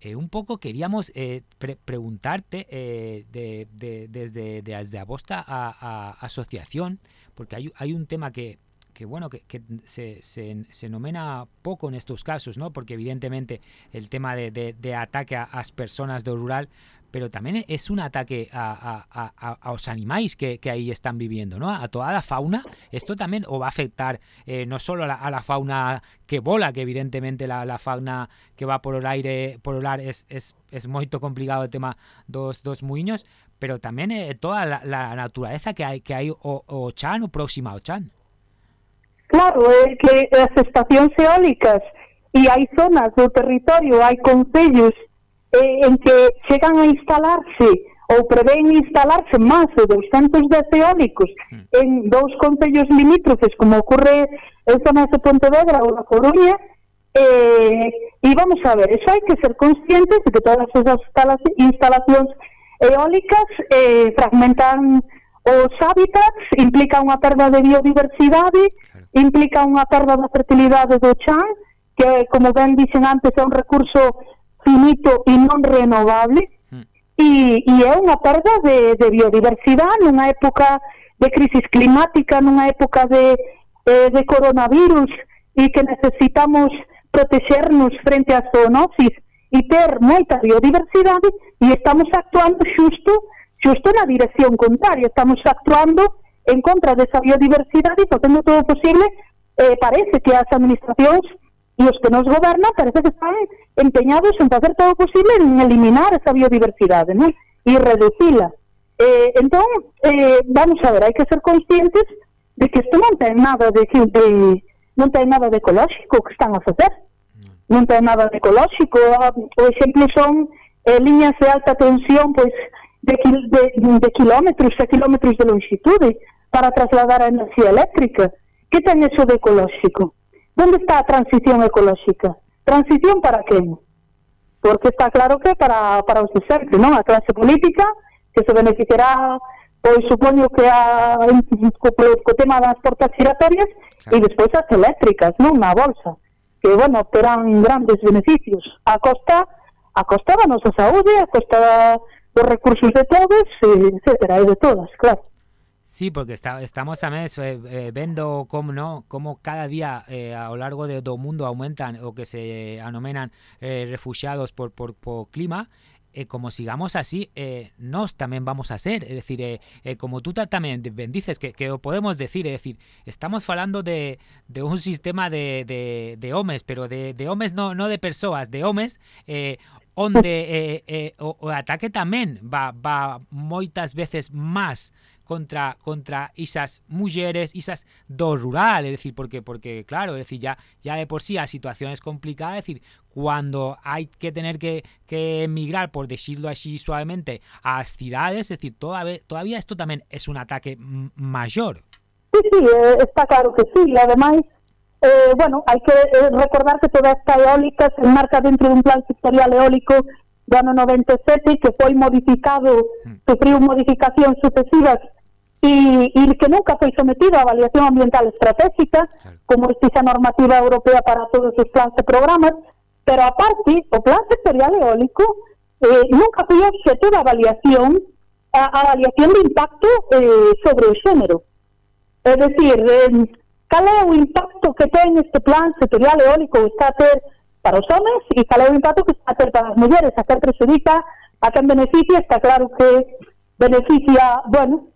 Eh, un pouco queríamos eh, pre preguntarte eh, de, de, desde de, desde a a, a asociación, porque hai, hai un tema que que bueno que, se, se, nomena pouco nestos casos, ¿no? porque evidentemente el tema de, de, de ataque ás persoas do rural pero tamén é un ataque a, a, a, aos animais que, que aí están viviendo, ¿no? A toda a fauna, isto tamén o va a afectar eh, non só a la, a la fauna que vola, que evidentemente la, la fauna que va por o aire, por o ar es, es, es moito complicado o tema dos, dos muiños, pero tamén eh, toda la, la naturaleza que hai que hai o, o chan o próxima ao chan. Claro, é que as estacións eólicas e hai zonas do territorio, hai concellos eh, en que chegan a instalarse ou prevén instalarse máis de 210 eólicos mm. en dous concellos limítrofes, como ocorre en zonas de Pontevedra ou da Coruña, eh, e vamos a ver, eso hai que ser conscientes de que todas esas instalacións eólicas eh, fragmentan os hábitats, implica unha perda de biodiversidade, implica unha perda da fertilidade do chan, que, como ben dixen antes, é un recurso finito e non renovable, hmm. e, e é unha perda de, de biodiversidade nunha época de crisis climática, nunha época de, eh, de coronavirus, e que necesitamos protexernos frente a zoonosis e ter moita biodiversidade e estamos actuando xusto xusto na dirección contraria, estamos actuando en contra desa biodiversidade e facendo todo o posible, eh, parece que as administracións e os que nos gobernan parece que están empeñados en facer todo o posible en eliminar esa biodiversidade non? e reducila. Eh, entón, eh, vamos a ver, hai que ser conscientes de que isto non ten nada de, de non ten nada de ecolóxico que están a facer. Non ten nada de ecolóxico, ah, o exemplo son eh, liñas de alta tensión, pois de, de, de kilómetros a kilómetros de longitude, para trasladar a enerxía eléctrica. Que ten eso de ecolóxico? ¿Dónde está a transición ecolóxica? Transición para quen? Porque está claro que para, para os desertos, non? A clase política que se beneficiará pois supoño que a, co, co tema das portas giratorias claro. e despois as eléctricas, non? Na bolsa. Que, bueno, terán grandes beneficios a costa a costa da nosa saúde, a costa dos recursos de todos, etcétera, e de todas, claro. Sí, porque está, estamos a mes eh, eh, vendo como no como cada día eh, a lo largo de todo mundo aumentan o que se anomenan eh, refugiados por, por, por clima eh, como sigamos así, eh, nos también vamos a ser. Es decir, eh, eh, como tú también bendices, que, que podemos decir, es decir, estamos hablando de, de un sistema de, de, de pero de, de homes no, no de personas, de homes, eh, onde eh, eh, o, o ataque tamén va, va moitas veces máis contra contra esas mulleres, esas do rural, é decir, porque porque claro, é decir, ya ya de por sí a situación es complicada, é decir, cuando hai que tener que, que emigrar, por decirlo así suavemente, ás cidades, é decir, toda, todavía isto tamén es un ataque maior. Sí, sí, eh, está claro que sí, e ademais eh, bueno, hai que eh, recordar que toda esta eólica se enmarca dentro dun plan sectorial eólico do ano 97 que foi modificado, mm. sufriu modificacións sucesivas e, e que nunca foi sometido a avaliación ambiental estratégica, como existe a normativa europea para todos os plans e programas, pero aparte, o plan sectorial eólico eh, nunca foi objeto de avaliación a, a avaliación de impacto eh, sobre o xénero. É dicir, eh, Cal é o impacto que ten este plan sectorial eólico que está a ter para os homens e cal é o impacto que está a ter para as mulleres, a quen prejudica, a quen beneficia, está claro que beneficia, bueno,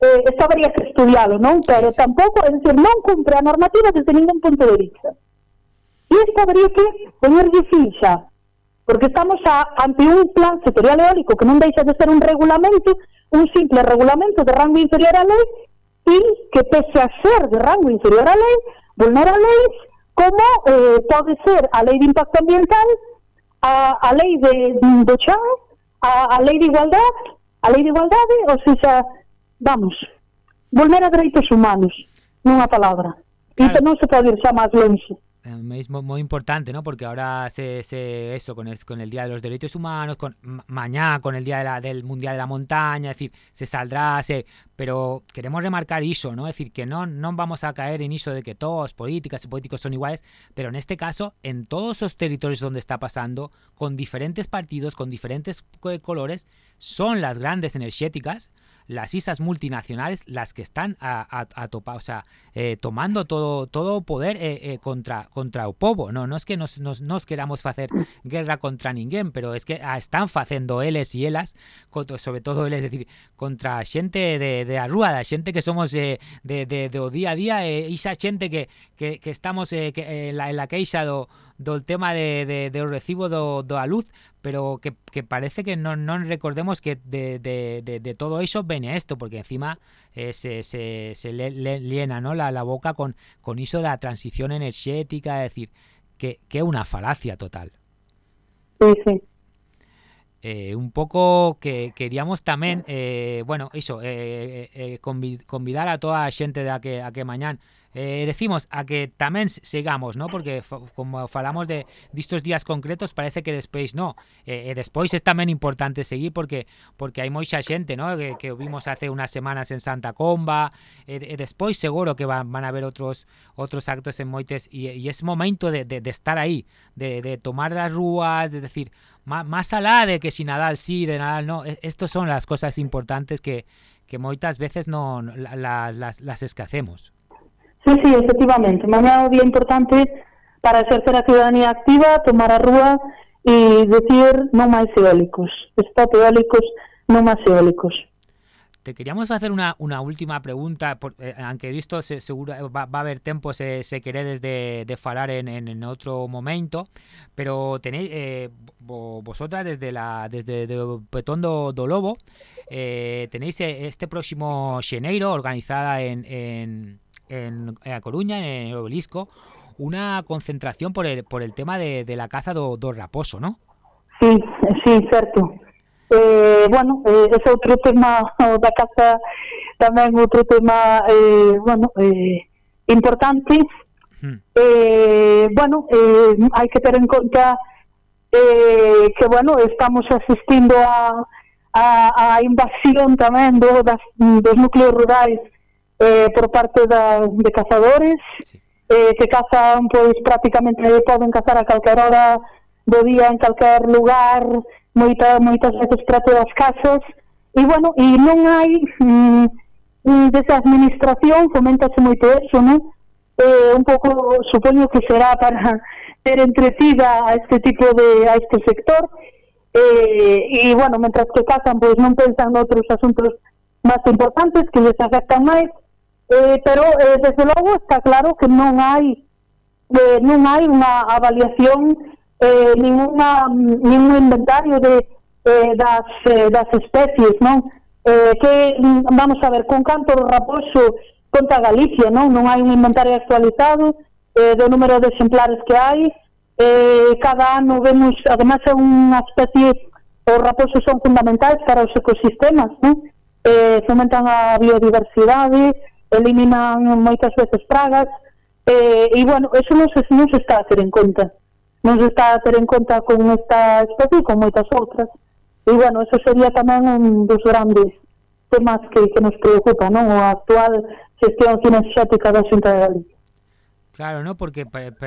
eh, esto habría que estudialo, non? Pero tampouco, é dicir, non cumpre a normativa desde ningún punto de vista. E isto habría que ponerlle ficha, porque estamos a, ante un plan sectorial eólico que non deixa de ser un regulamento, un simple regulamento de rango inferior á lei, e que pese a ser de rango inferior á lei, vulnera leis como eh, pode ser a lei de impacto ambiental, a, a lei de, do chan, a, a lei de igualdade, a lei de igualdade, eh, ou seja, vamos, vulnera dereitos humanos, nunha palabra. Claro. Iso non se pode ir xa máis longe. Es muy importante, ¿no? Porque ahora se, se eso con el, con el Día de los Derechos Humanos, con mañana con el Día de la, del Mundial de la Montaña, es decir, se saldrá, se, pero queremos remarcar eso, ¿no? Es decir, que no, no vamos a caer en eso de que todos políticas y políticos son iguales, pero en este caso, en todos esos territorios donde está pasando, con diferentes partidos, con diferentes colores, son las grandes energéticas, las isas multinacionales las que están a, a, o sea, eh, tomando todo todo poder eh, eh, contra contra o povo, no, no es que nos, nos, nos queramos hacer guerra contra ninguén, pero es que ah, están haciendo eles y elas, sobre todo él, es decir, contra gente de, de a rúa, gente que somos de, de, de, día a día, e esa gente que, que, que estamos en, la, en la queixa del tema de, de, de recibo do, do a luz, pero que, que parece que no, recordemos que de, de, de, de todo eso viene esto, porque encima eh, se, se, se le, le, llena ¿no? la, la boca con, con eso de la transición energética, es decir, que que una falacia total. Sí, sí. Eh, un pouco que queríamos tamén eh, bueno, iso, eh, eh, convidar a toda a xente da que a que mañán eh, decimos a que tamén sigamos, ¿no? Porque como falamos de distos días concretos, parece que despois no. Eh, e despois é importante seguir porque porque hai moita xente, ¿no? Que, que vimos hace unas semanas en Santa Comba, e, e despois seguro que van, van a haber outros outros actos en moites e, e é momento de, de, estar aí, de, de tomar las rúas, de decir, más, alá de que si Nadal sí, de Nadal no, estos son las cosas importantes que, que moitas veces no, la, la, las, las escacemos. Sí, sí, efectivamente. Mañá é un día importante para exercer a ciudadanía activa, tomar a rúa e decir non máis eólicos. Stop eólicos, non máis eólicos. Te queríamos hacer una, una última pregunta, por, eh, aunque visto se, seguro va, va, a haber tiempo se, se queredes de, de falar en, en, en, otro momento, pero tenéis eh, vosotras desde la desde de Petón do, do Lobo eh, tenéis este próximo xeneiro organizada en, en en, en A Coruña, en el obelisco, una concentración por el, por el tema de, de la caza do, do raposo, ¿no? Sí, sí, certo. Eh, bueno, eh, ese outro tema [LAUGHS] da caza tamén outro tema eh, bueno, eh, importante. Hmm. Eh, bueno, eh, hai que ter en conta eh, que bueno, estamos asistindo a, a, a invasión tamén do, das, dos núcleos rurais eh, por parte da, de cazadores sí. eh, que cazan pois prácticamente poden cazar a calquer hora do día en calquer lugar moita, moitas veces prato das casas e bueno, e non hai mm, desa administración fomentase moito eso, non? Eh, un pouco supoño que será para [LAUGHS] ter entretida a este tipo de a este sector eh, e bueno, mentras que cazan pois non pensan noutros asuntos máis importantes que les afectan máis Eh, pero, eh, desde logo, está claro que non hai eh, non hai unha avaliación eh, ninguna, ningún inventario de, eh, das, eh, das especies, non? Eh, que, vamos a ver, con canto raposo conta Galicia, non? Non hai un inventario actualizado eh, do número de exemplares que hai, eh, cada ano vemos, además é unha especie, os raposos son fundamentais para os ecosistemas, non? Eh, fomentan a biodiversidade, eliminan moitas veces pragas, eh, e, bueno, eso non se, non se está a ter en conta. Non se está a ter en conta con esta especie e con moitas outras. E, bueno, eso sería tamén un dos grandes temas que, que nos preocupa, non? O actual xestión cinexética da Xunta de Galicia. Claro, ¿no? Porque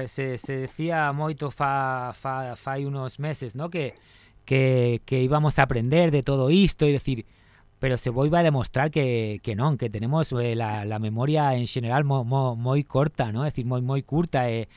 se, se decía moito fa, fa, fai unos meses, ¿no? Que, que, que íbamos a aprender de todo isto e decir, pero se vuelve a demostrar que, no, que tenemos eh, la, memoria en general muy, muy, muy corta, ¿no? Es decir, muy, muy curta. Eh,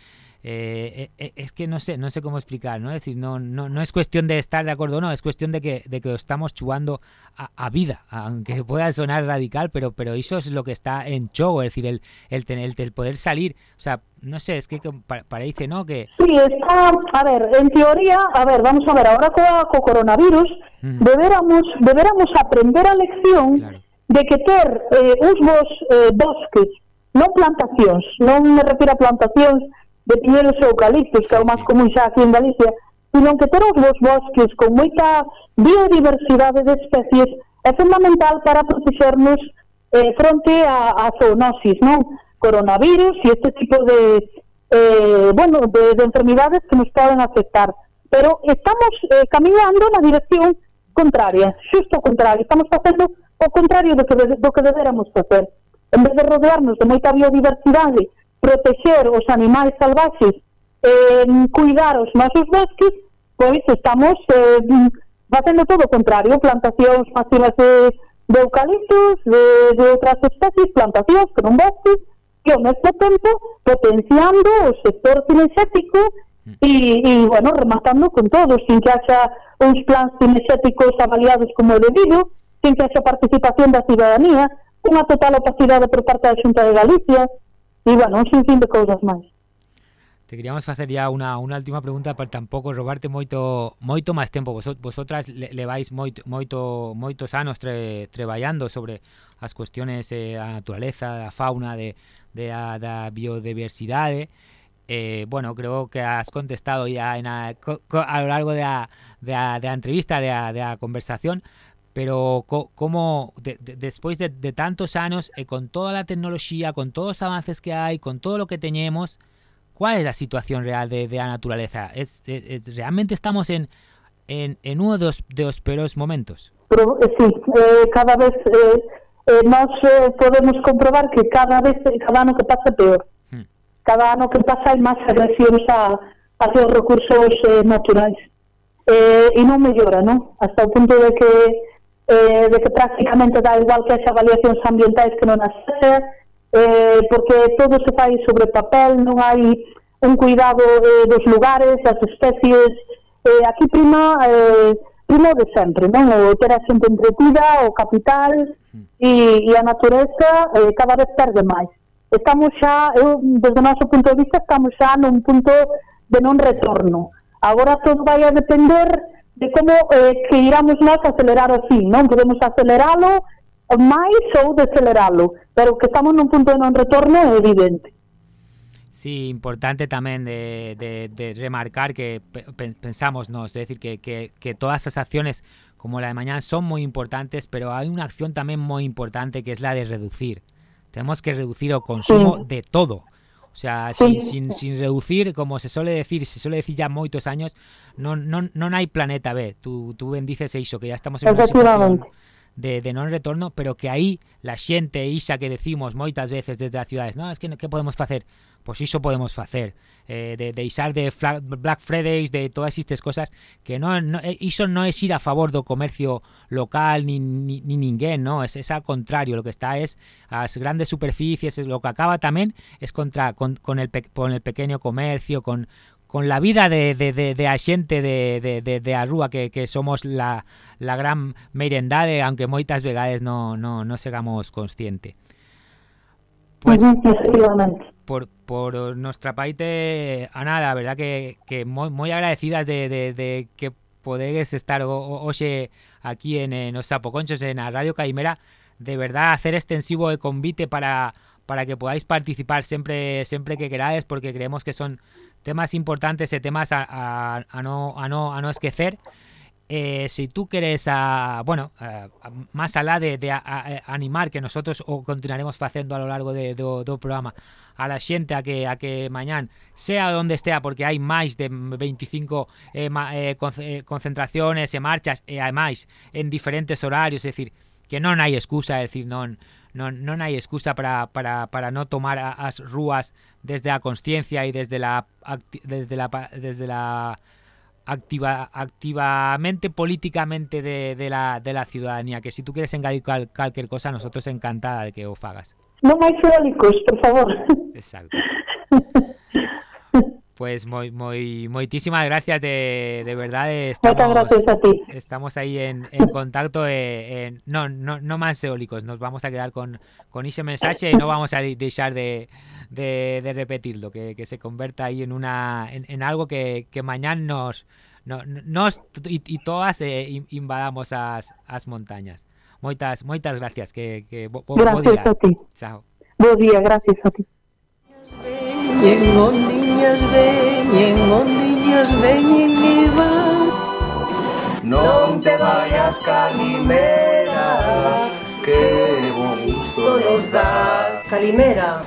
eh, eh, es que no sé, no sé cómo explicar, ¿no? Es decir, no, no, no es cuestión de estar de acuerdo o no, es cuestión de que, de que estamos chugando a, vida, aunque pueda sonar radical, pero, pero eso es lo que está en show, es decir, el, el, el, el poder salir, o sea, no sé, es que parece, ¿no? Que... Sí, está, a ver, en teoría, a ver, vamos a ver, ahora con, coronavirus, deberíamos, deberíamos aprender a lección de que ter eh, eh, bosques, non plantacións, non me refiro a plantacións de piñeros e eucaliptos, que é o máis común xa aquí en Galicia, sino que ter os vos bosques con moita biodiversidade de especies é fundamental para protexernos eh, fronte a, a zoonosis, non? Coronavirus e este tipo de, eh, bueno, de, de enfermidades que nos poden afectar. Pero estamos eh, caminhando na dirección contraria, xusto contrario. Estamos facendo o contrario do que, do que deberamos facer. En vez de rodearnos de moita biodiversidade proteger os animais salvaxes, eh, cuidar os nosos bosques, pois estamos eh, facendo todo o contrario, plantacións masivas de, de eucaliptos, de, de outras especies, plantacións que non bosques, e ao mesmo tempo potenciando o sector cinexético e, e, bueno, rematando con todo, sin que haxa uns plans cinexéticos avaliados como o debido, sin que haxa participación da cidadanía, unha total opacidade por parte da Xunta de Galicia, e, bueno, un sinfín de cousas máis. Te queríamos facer ya unha, unha última pregunta para tampouco robarte moito moito máis tempo. Vos, vosotras levais moito, moito moitos anos tre, traballando sobre as cuestiones eh, da naturaleza, da fauna, de, de a, da biodiversidade. Eh, bueno, creo que has contestado ya en a, co, co, a lo largo da, de a entrevista, da, da conversación, pero como después de, tantos años, eh, con toda la tecnología, con todos los avances que hay, con todo lo que tenemos, ¿cuál es la situación real de, la naturaleza? ¿Es, realmente estamos en, en, uno de los, peores momentos? Pero, eh, sí, eh, cada vez nos podemos comprobar que cada vez, cada año que pasa peor. Hmm. Cada año que pasa hay más agresiones a, hacia los recursos naturales. y no mejora, ¿no? Hasta el punto de que eh, de que prácticamente dá igual que as avaliacións ambientais que non as hace, eh, porque todo se fai sobre papel, non hai un cuidado eh, dos lugares, das especies, eh, aquí prima eh, prima de sempre, non? O ter a xente entretida, o capital e, e a natureza eh, cada vez perde máis. Estamos xa, eu, desde o noso punto de vista, estamos xa nun punto de non retorno. Agora todo vai a depender de como eh, que iramos nós acelerar o fin, non? Podemos aceleralo máis ou deceleralo, pero que estamos nun punto de non retorno é evidente. Sí, importante tamén de, de, de remarcar que pensamos, ¿no? es decir, que, que, que todas esas acciones como la de mañana son muy importantes, pero hay una acción también muy importante que es la de reducir. Tenemos que reducir el consumo sí. de todo. O sea, sin, sin, sin reducir, como se suele decir, se suele decir ya moitos años, non, non, non hai planeta B. Tú, tú bendices e iso, que ya estamos en unha situación de, de non retorno, pero que aí la xente, Isa, que decimos moitas veces desde as ciudades, no, es que que podemos facer? Pois pues iso podemos facer. Eh, de, de isar de Black Fridays, de todas estas cosas, que no, no eh, iso non é ir a favor do comercio local ni, ni, ni ninguén, no, es, es al contrario, lo que está es as grandes superficies, lo que acaba tamén es contra con, con el, con el pequeño comercio, con, con la vida de, de, de, de de, de, de, de a rúa que, que somos la, la gran meirendade, aunque moitas vegades no, no, no segamos consciente. Pues, efectivamente por, por nuestra parte, Ana, la verdad que, que muy, muy agradecidas de, de, de que podáis estar hoy aquí en, en Os Sapoconchos, en la Radio Caimera, de verdad hacer extensivo el convite para, para que podáis participar siempre, siempre que queráis, porque creemos que son temas importantes y temas a, a, a, no, a, no, a no esquecer. eh, si tú quieres, a, bueno, más alá de, de a, eh, animar que nosotros o continuaremos facendo a lo largo de, do, do programa a la xente a que a que mañán sea onde estea porque hai máis de 25 eh, ma, eh, eh concentraciones e marchas e ademais en diferentes horarios, es decir que non hai excusa, es decir non non, non hai excusa para, para, para non tomar as rúas desde a consciencia e desde la desde la desde la activa, activamente políticamente de, de, la, de la ciudadanía, que si tú quieres engadir cualquier cosa, nosotros encantada de que lo hagas. No hay eólicos, por favor. Exacto. pues muy, muy, muchísimas gracias de, de verdad. Estamos, Muchas gracias a ti. Estamos ahí en, en contacto. Eh, en, no, no, no más eólicos. Nos vamos a quedar con, con ese mensaje y no vamos a dejar de, de, de repetirlo, que, que, se converta ahí en, una, en, en algo que, que mañana nos, no, nos y, y todas eh, invadamos as, as montañas. Moitas, moitas gracias, que, que bo, bo, gracias bo día. a ti. Chao. Bo día, gracias a ti. Veñen, ondiñas, veñen, ondiñas, veñen e van Non te vayas calimera Que bon gusto nos das Calimera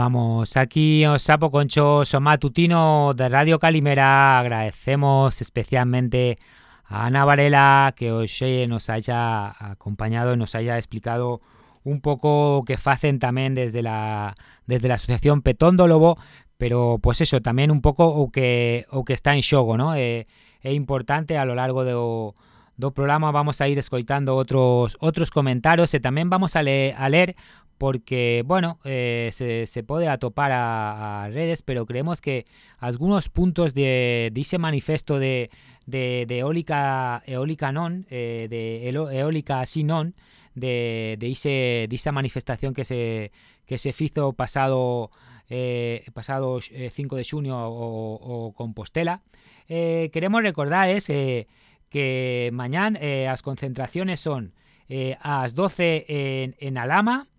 Continuamos aquí en Sapo Concho Somatutino de Radio Calimera. Agradecemos especialmente a Ana Varela que hoy nos haya acompañado y nos haya explicado un pouco que facen tamén desde la desde la asociación Petón do Lobo, pero pues eso, tamén un pouco o que o que está en xogo, ¿no? É importante a lo largo do do programa vamos a ir escoitando outros outros comentarios e tamén vamos a, le, a ler porque, bueno, eh, se, pode atopar a, a redes, pero creemos que algunos puntos de dice manifesto de, de, de eólica, eólica non, eh, de eólica así non, de, de, ese, de esa manifestación que se, que se fizo pasado eh, pasado 5 eh, de xunio o, o Compostela. Queremos recordar es, eh, que mañán eh, as concentraciones son eh, ás 12 en, en Alama,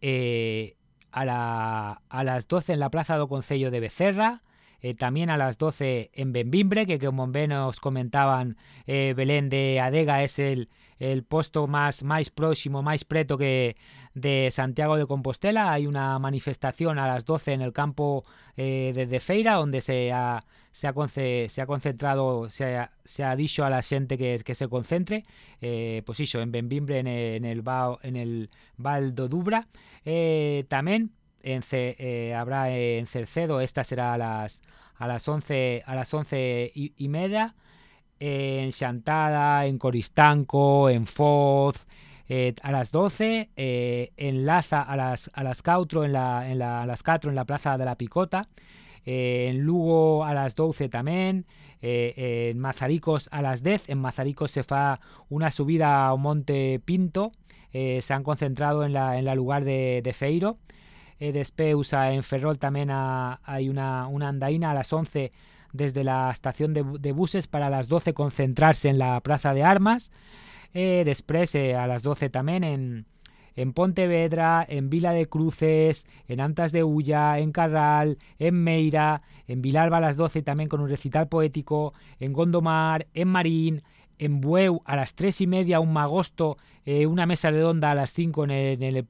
eh, a, la, a las 12 en la Plaza do Concello de Becerra, eh, también a las 12 en Benvimbre, que como ben nos comentaban, eh, Belén de Adega es el, el posto más, más próximo, más preto que de Santiago de Compostela. Hay una manifestación a las 12 en el campo eh, de, de, Feira, donde se ha, se ha, conce, se ha concentrado, se ha, se ha, dicho a la gente que, que se concentre, eh, pues eso, en Benvimbre, en el, en el, en el Val do Dubra. Eh, también en C, eh, habrá en Cercedo, esta será a las, a las 11, a las 11 y, y media en Xantada, en Coristanco, en Foz, eh, a las 12, eh, en Laza, a las, a las Cautro, en la, en la, a las 4, en la Plaza de la Picota, eh, en Lugo a las 12 tamén, eh, en Mazaricos a las 10, en Mazaricos se fa unha subida ao Monte Pinto, eh, se han concentrado en la, en la lugar de, de Feiro, eh, despeus a, en Ferrol tamén a, hai unha andaína a las 11, desde la estación de, buses para las 12 concentrarse en la Plaza de Armas. Eh, eh, a las 12 tamén en, en Pontevedra, en Vila de Cruces, en Antas de Ulla, en Carral, en Meira, en Vilalba a las 12 tamén con un recital poético, en Gondomar, en Marín, en Bueu a las 3 y media, un magosto, eh, una mesa redonda a las 5 en el, en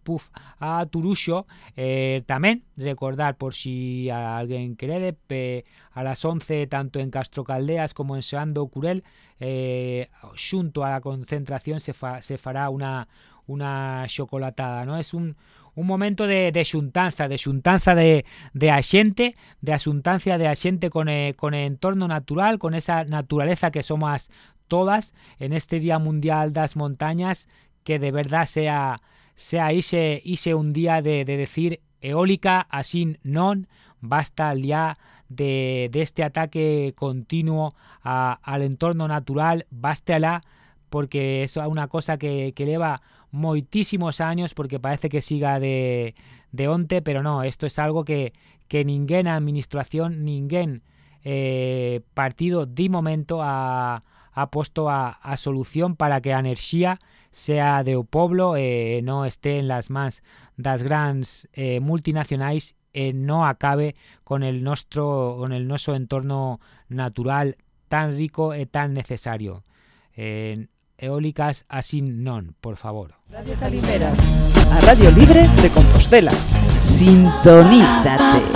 a Turuxo. Eh, tamén recordar, por si alguén querede, pe, a las 11 tanto en Castro Caldeas como en Seando Curel, eh, xunto a la concentración se, fa, se fará una, una chocolatada, ¿no? Es un, un momento de, de xuntanza, de xuntanza de, de axente, de asuntancia de axente con el, con el entorno natural, con esa naturaleza que somos todas en este Día Mundial das Montañas, que de verdad sea sea ese, ese un día de, de decir eólica así non, basta ya de, de este ataque continuo a, al entorno natural, bástala porque es una cosa que, que lleva moitísimos años porque parece que siga de, de onte, pero no, esto es algo que, que ninguna administración, ningún eh, partido de momento ha, ha puesto a, a, solución para que a enerxía sea de o pueblo eh, no esté en las más das grandes eh, multinacionais e no acabe con el nuestro con el nuestro entorno natural tan rico e tan necesario. Eh, eólicas así non, por favor. Radio Calimera, a Radio Libre de Compostela. Sintonízate.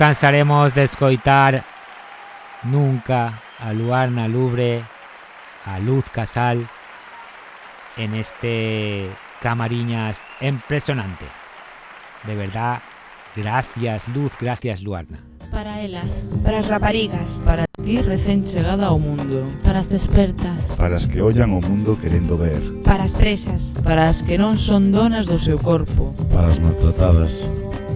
cansaremos de escoitar nunca a Luarna Lubre, a Luz Casal, en este Camariñas impresionante. De verdad, gracias Luz, gracias Luarna. Para elas, para as raparigas, para ti recén chegada ao mundo, para as despertas, para as que ollan o mundo querendo ver, para as presas, para as que non son donas do seu corpo, para as maltratadas,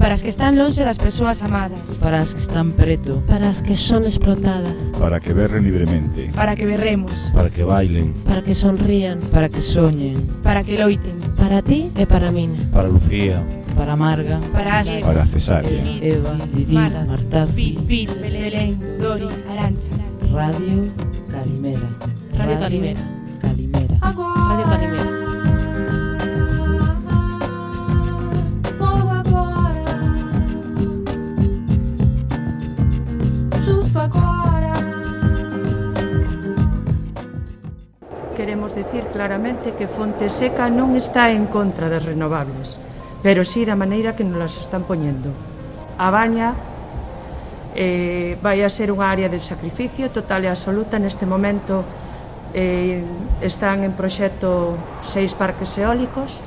para as que están longe das persoas amadas, para as que están preto, para as que son explotadas, para que berren libremente, para que berremos, para que bailen, para que sonrían, para que soñen, para que loiten, para ti e para min, para Lucía, para Marga, para Ashley, para Cesárea, Eva, Didi, Marta, Marta Pil, Pil, Belén, Dori, Arancha, Radio Calimera. Radio Calimera. claramente que Fonteseca non está en contra das renovables, pero si da maneira que nos las están poñendo. A baña eh, vai a ser unha área de sacrificio total e absoluta neste momento eh, están en proxecto seis parques eólicos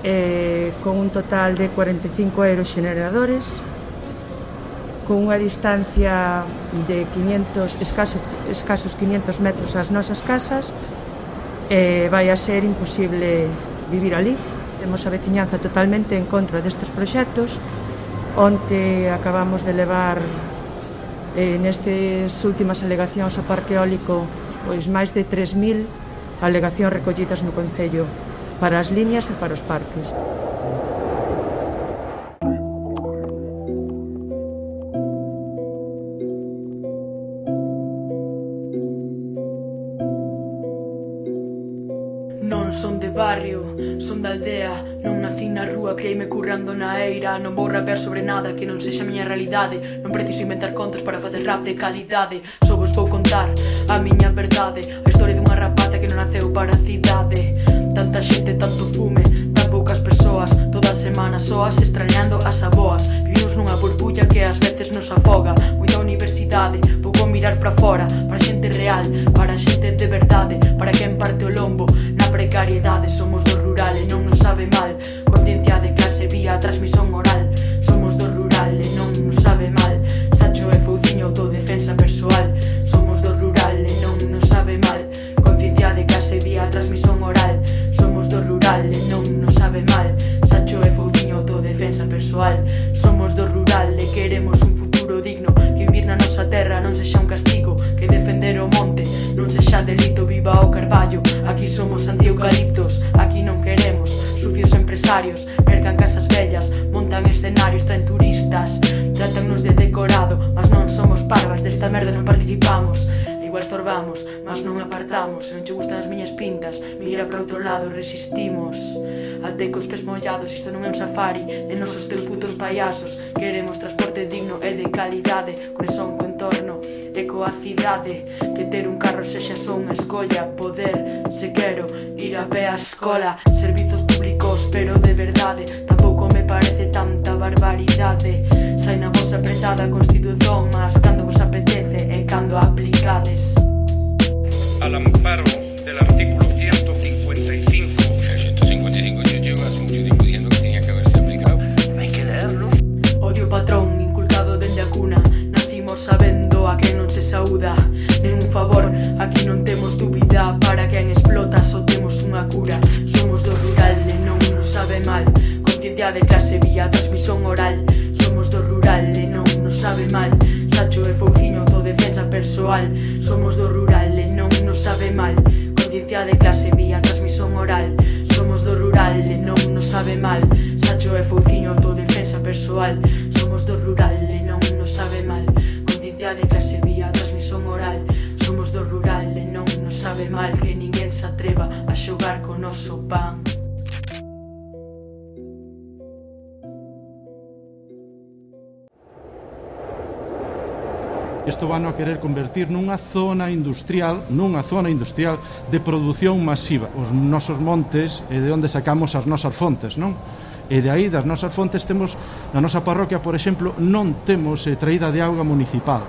eh, con un total de 45 aerogeneradores con unha distancia de 500 escaso, escasos 500 metros ás nosas casas eh, vai a ser imposible vivir ali. Temos a veciñanza totalmente en contra destes proxectos. Onte acabamos de levar eh, nestes últimas alegacións ao parque eólico pois máis de 3.000 alegacións recollidas no Concello para as liñas e para os parques. Creime currando na eira Non vou rapear sobre nada que non sexa a miña realidade. Non preciso inventar contos para facer rap de calidade. Só vos vou contar a miña verdade A historia dunha rapaza que non naceu para a cidade. Tanta xente, tanto fume, tan poucas persoas Todas semanas soas extrañando as aboas. Vivimos nunha burbulla que ás veces nos afoga. Moita universidade, pouco mirar para fora Para xente real, para xente de verdade Para quen parte o lombo. Na precariedade Somos do rural e non nos sabe mal conciencia de clase vía transmisión oral. Somos do rural e non nos sabe mal. Sancho e Fouciño do defensa persoal. Somos do rural e non nos sabe mal. Conciencia de clase vía transmisión oral. Somos do rural e non nos sabe mal. Sancho e Fouciño do defensa persoal. Somos do rural e queremos un futuro digno. Que vivir na nosa terra non sexa un castigo. Que defender o monte non sexa delito. Viva o carballo Aquí somos anti-eucaliptos Aquí non queremos sucios empresarios Mercan casas bellas, montan escenarios, traen turistas Tratannos de decorado, mas non somos parvas Desta merda non participamos. Igual estorbamos, mas non apartamos Se non che gustan as miñas pintas, mira para outro lado, resistimos. Até cos pés mollados, isto non é un safari E nos os teus putos payasos Queremos transporte digno e de calidade Con eso un contorno e coa cidade Que ter un carro sexa só unha escolla Poder, se quero, ir a pé a escola Servizos públicos vos Pero de verdade tampouco me parece tanta barbaridade. Sai na vosa apretada constitución Mas cando vos apetece e cando a aplicades. Al amparo diferencia de clase vía transmisión oral. Somos do rural e non nos sabe mal. Sacho e Fouciño do defensa persoal. Somos do rural e non nos sabe mal. Conciencia de clase vía transmisión oral. Somos do rural e non nos sabe mal. Sacho e Fouciño do defensa persoal. Somos do rural e non nos sabe mal. Conciencia de clase vía transmisión oral. Somos do rural e non nos sabe mal Que ninguén se atreva a xogar con noso pan. isto vano a querer convertir nunha zona industrial, nunha zona industrial de produción masiva. Os nosos montes é de onde sacamos as nosas fontes, non? E de aí, das nosas fontes, temos na nosa parroquia, por exemplo, non temos eh, traída de auga municipal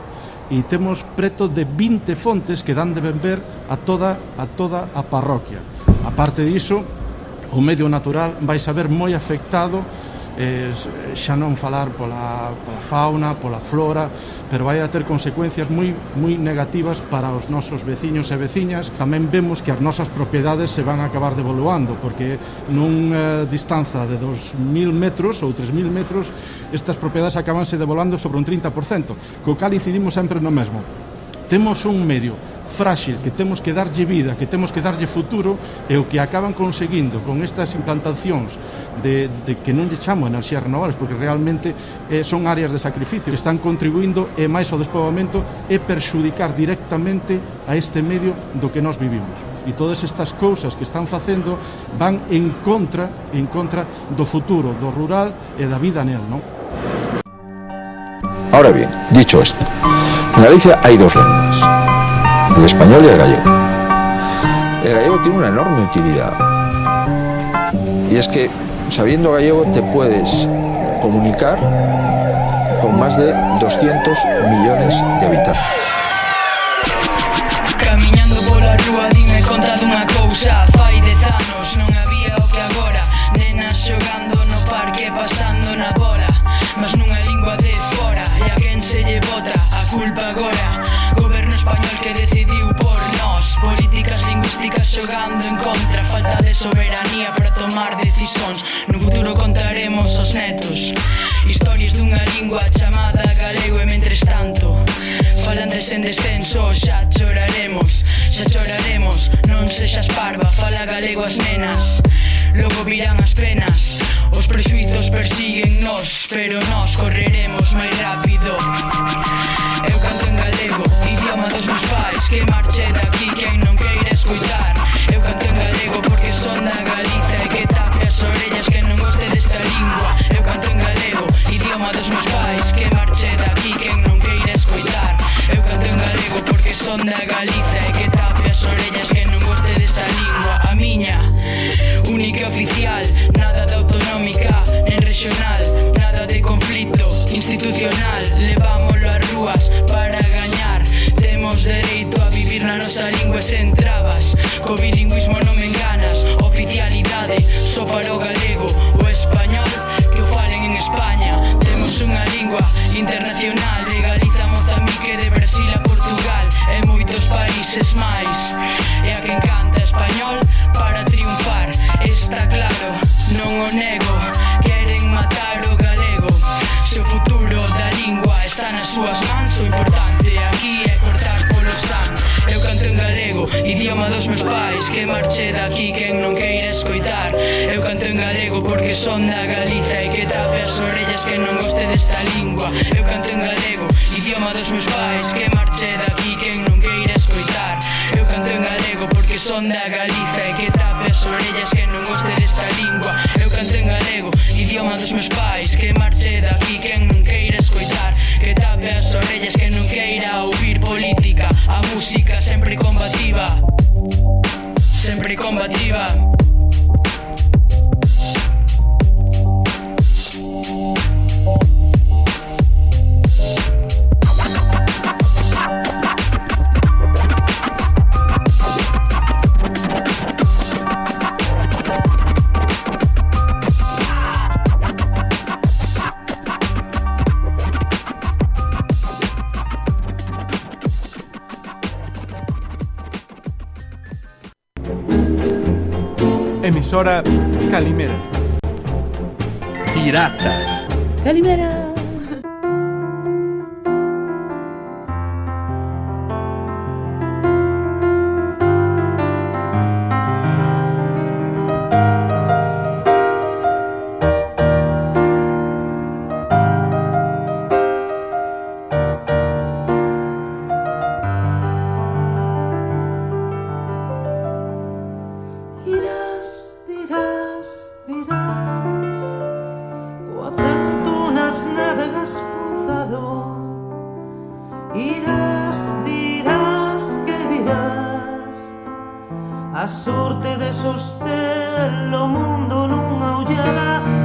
e temos preto de 20 fontes que dan de beber a toda a toda a parroquia. A parte diso, o medio natural vai saber moi afectado eh, xa non falar pola, pola fauna, pola flora, pero vai a ter consecuencias moi, moi negativas para os nosos veciños e veciñas. Tamén vemos que as nosas propiedades se van a acabar devoluando, porque nunha eh, distanza de 2.000 metros ou 3.000 metros, estas propiedades acabanse devaluando sobre un 30%, co cal incidimos sempre no mesmo. Temos un medio fráxil, que temos que darlle vida, que temos que darlle futuro, e o que acaban conseguindo con estas implantacións de, de que non lle chamo enerxías renovables porque realmente eh, son áreas de sacrificio que están contribuindo e máis ao despoboamento e perxudicar directamente a este medio do que nós vivimos e todas estas cousas que están facendo van en contra en contra do futuro do rural e da vida nel, non? Ahora bien, dicho esto, en Galicia hay dos lenguas, el español y el gallego. El gallego tiene una enorme utilidad. Y es que sabiendo gallego te puedes comunicar con más de 200 millones de habitantes. fala galego as nenas. Logo virán as penas. Os prexuizos persiguen nos Pero nos correremos. despunzado, irás, dirás que virás, a sorte de sostelo mundo nunca aullará.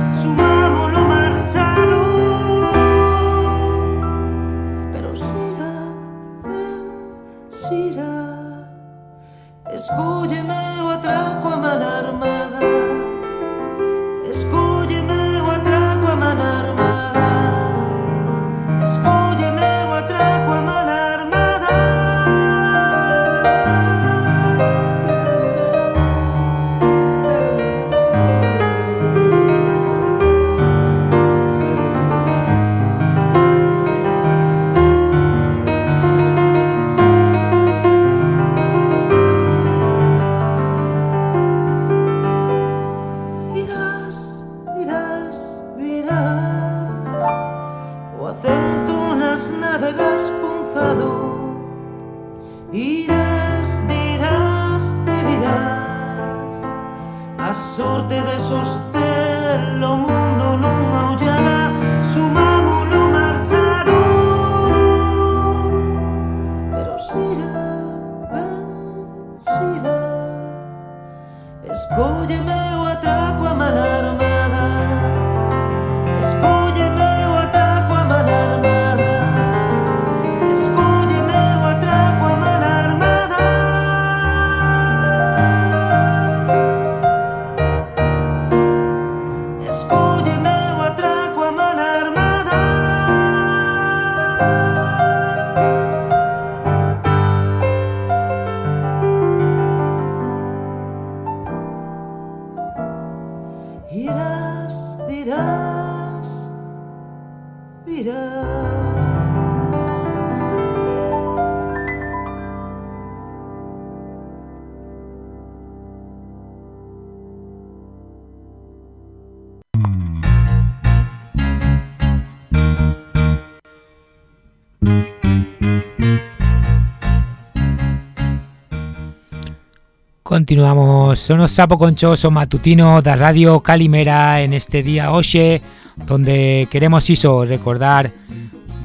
Continuamos, sonos sapo conchoso matutino da Radio Calimera en este día hoxe donde queremos iso recordar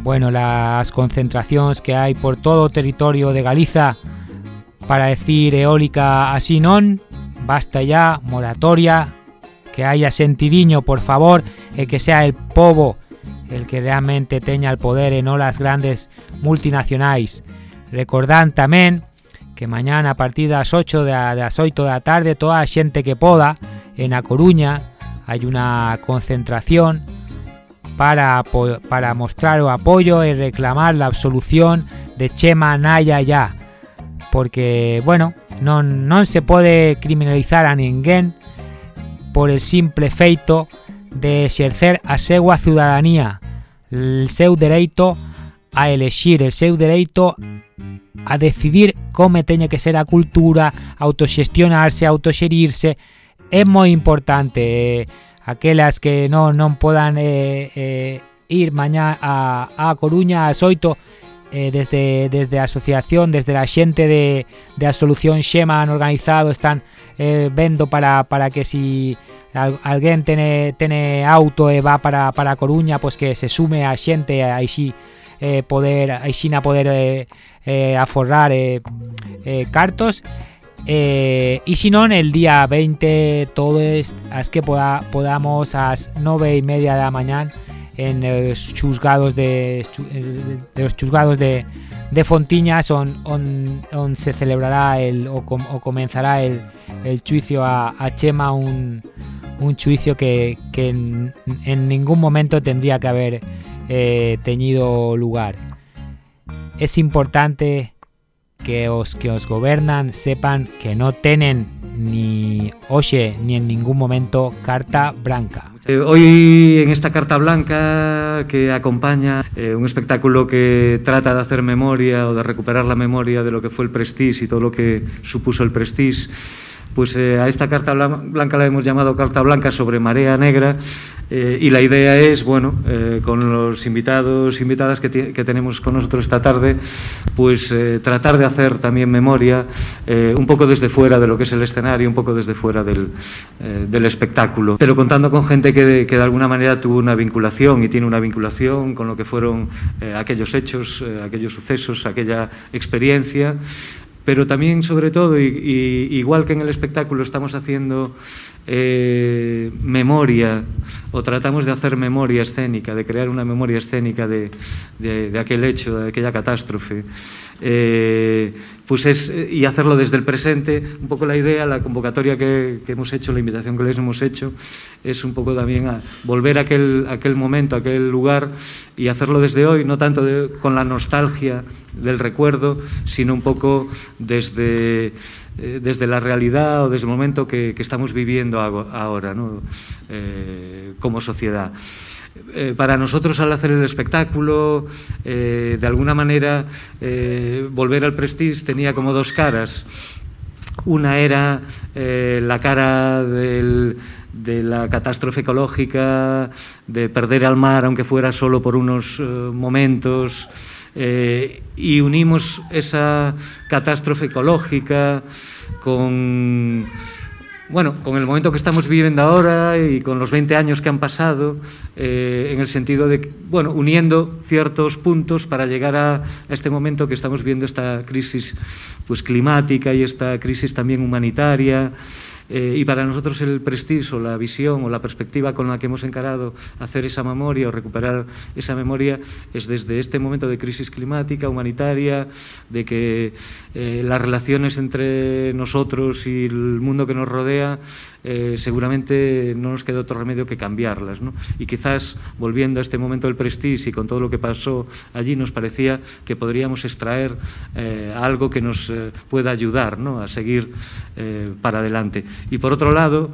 bueno, las concentracións que hai por todo territorio de Galiza para decir eólica así non, basta ya, moratoria, que haya sentidiño, por favor, e que sea el povo el que realmente teña el poder e non las grandes multinacionais. Recordad tamén que mañana a partir das 8 da, das 8 da tarde toda a xente que poda en A Coruña hai unha concentración para, para mostrar o apoio e reclamar la absolución de Chema Naya ya. Porque, bueno, non, non se pode criminalizar a ninguén por el simple feito de exercer a súa ciudadanía, el seu dereito a elexir, el seu dereito a decidir como teña que ser a cultura, autoxestionarse, autoxerirse, é moi importante. Eh, aquelas que non non podan eh, eh, ir mañá a, a Coruña ás 8 eh, desde desde a asociación, desde a xente de, de a solución Xema han organizado, están eh, vendo para, para que si alguén tene, tene auto e va para, para Coruña, pois que se sume a xente aí si eh, poder aixina poder eh, eh, aforrar eh, eh, cartos. Eh, e se non, el día 20 todos as que poda, podamos ás 9 e media da mañán en os chuzgados de, de os chuzgados de, de Fontiñas on, se celebrará el, o, com, o comenzará el, el juicio a, a Chema un, un juicio que, en, en, ningún momento tendría que haber eh, tenido lugar. Es importante que os que os gobernan sepan que no tienen ni oye ni en ningún momento carta blanca. Eh, hoy en esta carta blanca que acompaña eh, un espectáculo que trata de hacer memoria o de recuperar la memoria de lo que fue el Prestige y todo lo que supuso el Prestige, pues eh, a esta carta blanca la hemos llamado carta blanca sobre marea negra eh, y la idea es, bueno, eh, con los invitados invitadas que, que, tenemos con nosotros esta tarde, pues tratar de hacer también memoria un poco desde fuera de lo que es el escenario, un poco desde fuera del, del espectáculo, pero contando con gente que que de, alguna manera tuvo una vinculación y tiene una vinculación con lo que fueron aquellos hechos, aquellos sucesos, aquella experiencia pero también, sobre todo, y, igual que en el espectáculo estamos haciendo eh, memoria, o tratamos de hacer memoria escénica, de crear una memoria escénica de, de, de aquel hecho, de aquella catástrofe, eh, pues es, y hacerlo desde el presente, un poco la idea, la convocatoria que, que, hemos hecho, la invitación que les hemos hecho, es un poco también a volver a aquel, aquel momento, a aquel lugar y hacerlo desde hoy, no tanto de, con la nostalgia del recuerdo, sino un poco desde, eh, desde la realidad o desde el momento que, que estamos viviendo ahora eh, como sociedad. Eh, para nosotros al hacer el espectáculo, de alguna manera, volver al Prestige tenía como dos caras. Una era la cara del, de la catástrofe ecológica, de perder al mar, aunque fuera solo por unos momentos, y unimos esa catástrofe ecológica con bueno, con el momento que estamos viviendo ahora y con los 20 años que han pasado, eh, en el sentido de, bueno, uniendo ciertos puntos para llegar a este momento que estamos viendo esta crisis pues, climática y esta crisis también humanitaria. Eh, y para nosotros el prestigio, la visión o la perspectiva con la que hemos encarado hacer esa memoria o recuperar esa memoria es desde este momento de crisis climática, humanitaria, de que eh, las relaciones entre nosotros y el mundo que nos rodea eh, seguramente no nos queda otro remedio que cambiarlas. Y quizás volviendo a este momento del Prestige y con todo lo que pasó allí, nos parecía que podríamos extraer eh, algo que nos eh, pueda ayudar a seguir para adelante. Y por otro lado,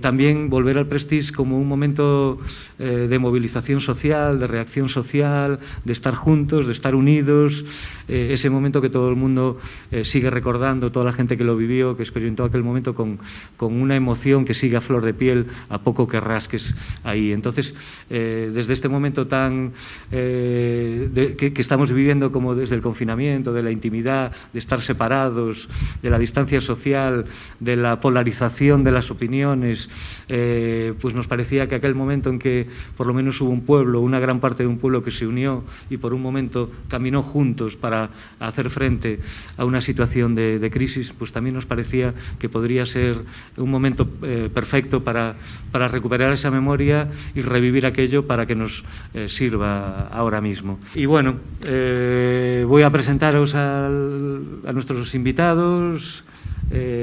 también volver al Prestige como un momento de movilización social, de reacción social, de estar juntos, de estar unidos, ese momento que todo el mundo sigue recordando, toda la gente que lo vivió, que experimentó aquel momento con, con una emoción emoción que sigue a flor de piel a poco que rasques ahí. Entonces, eh, desde este momento tan eh, de, que, que estamos viviendo como desde el confinamiento, de la intimidad, de estar separados, de la distancia social, de la polarización, de las opiniones, eh, pues nos parecía que aquel momento en que por lo menos hubo un pueblo, una gran parte de un pueblo que se unió y por un momento caminó juntos para hacer frente a una situación de, de crisis, pues también nos parecía que podría ser un momento eh, perfecto para, para, recuperar esa memoria y revivir aquello para que nos eh, sirva ahora mismo. Y bueno, eh, voy a presentaros a nuestros invitados.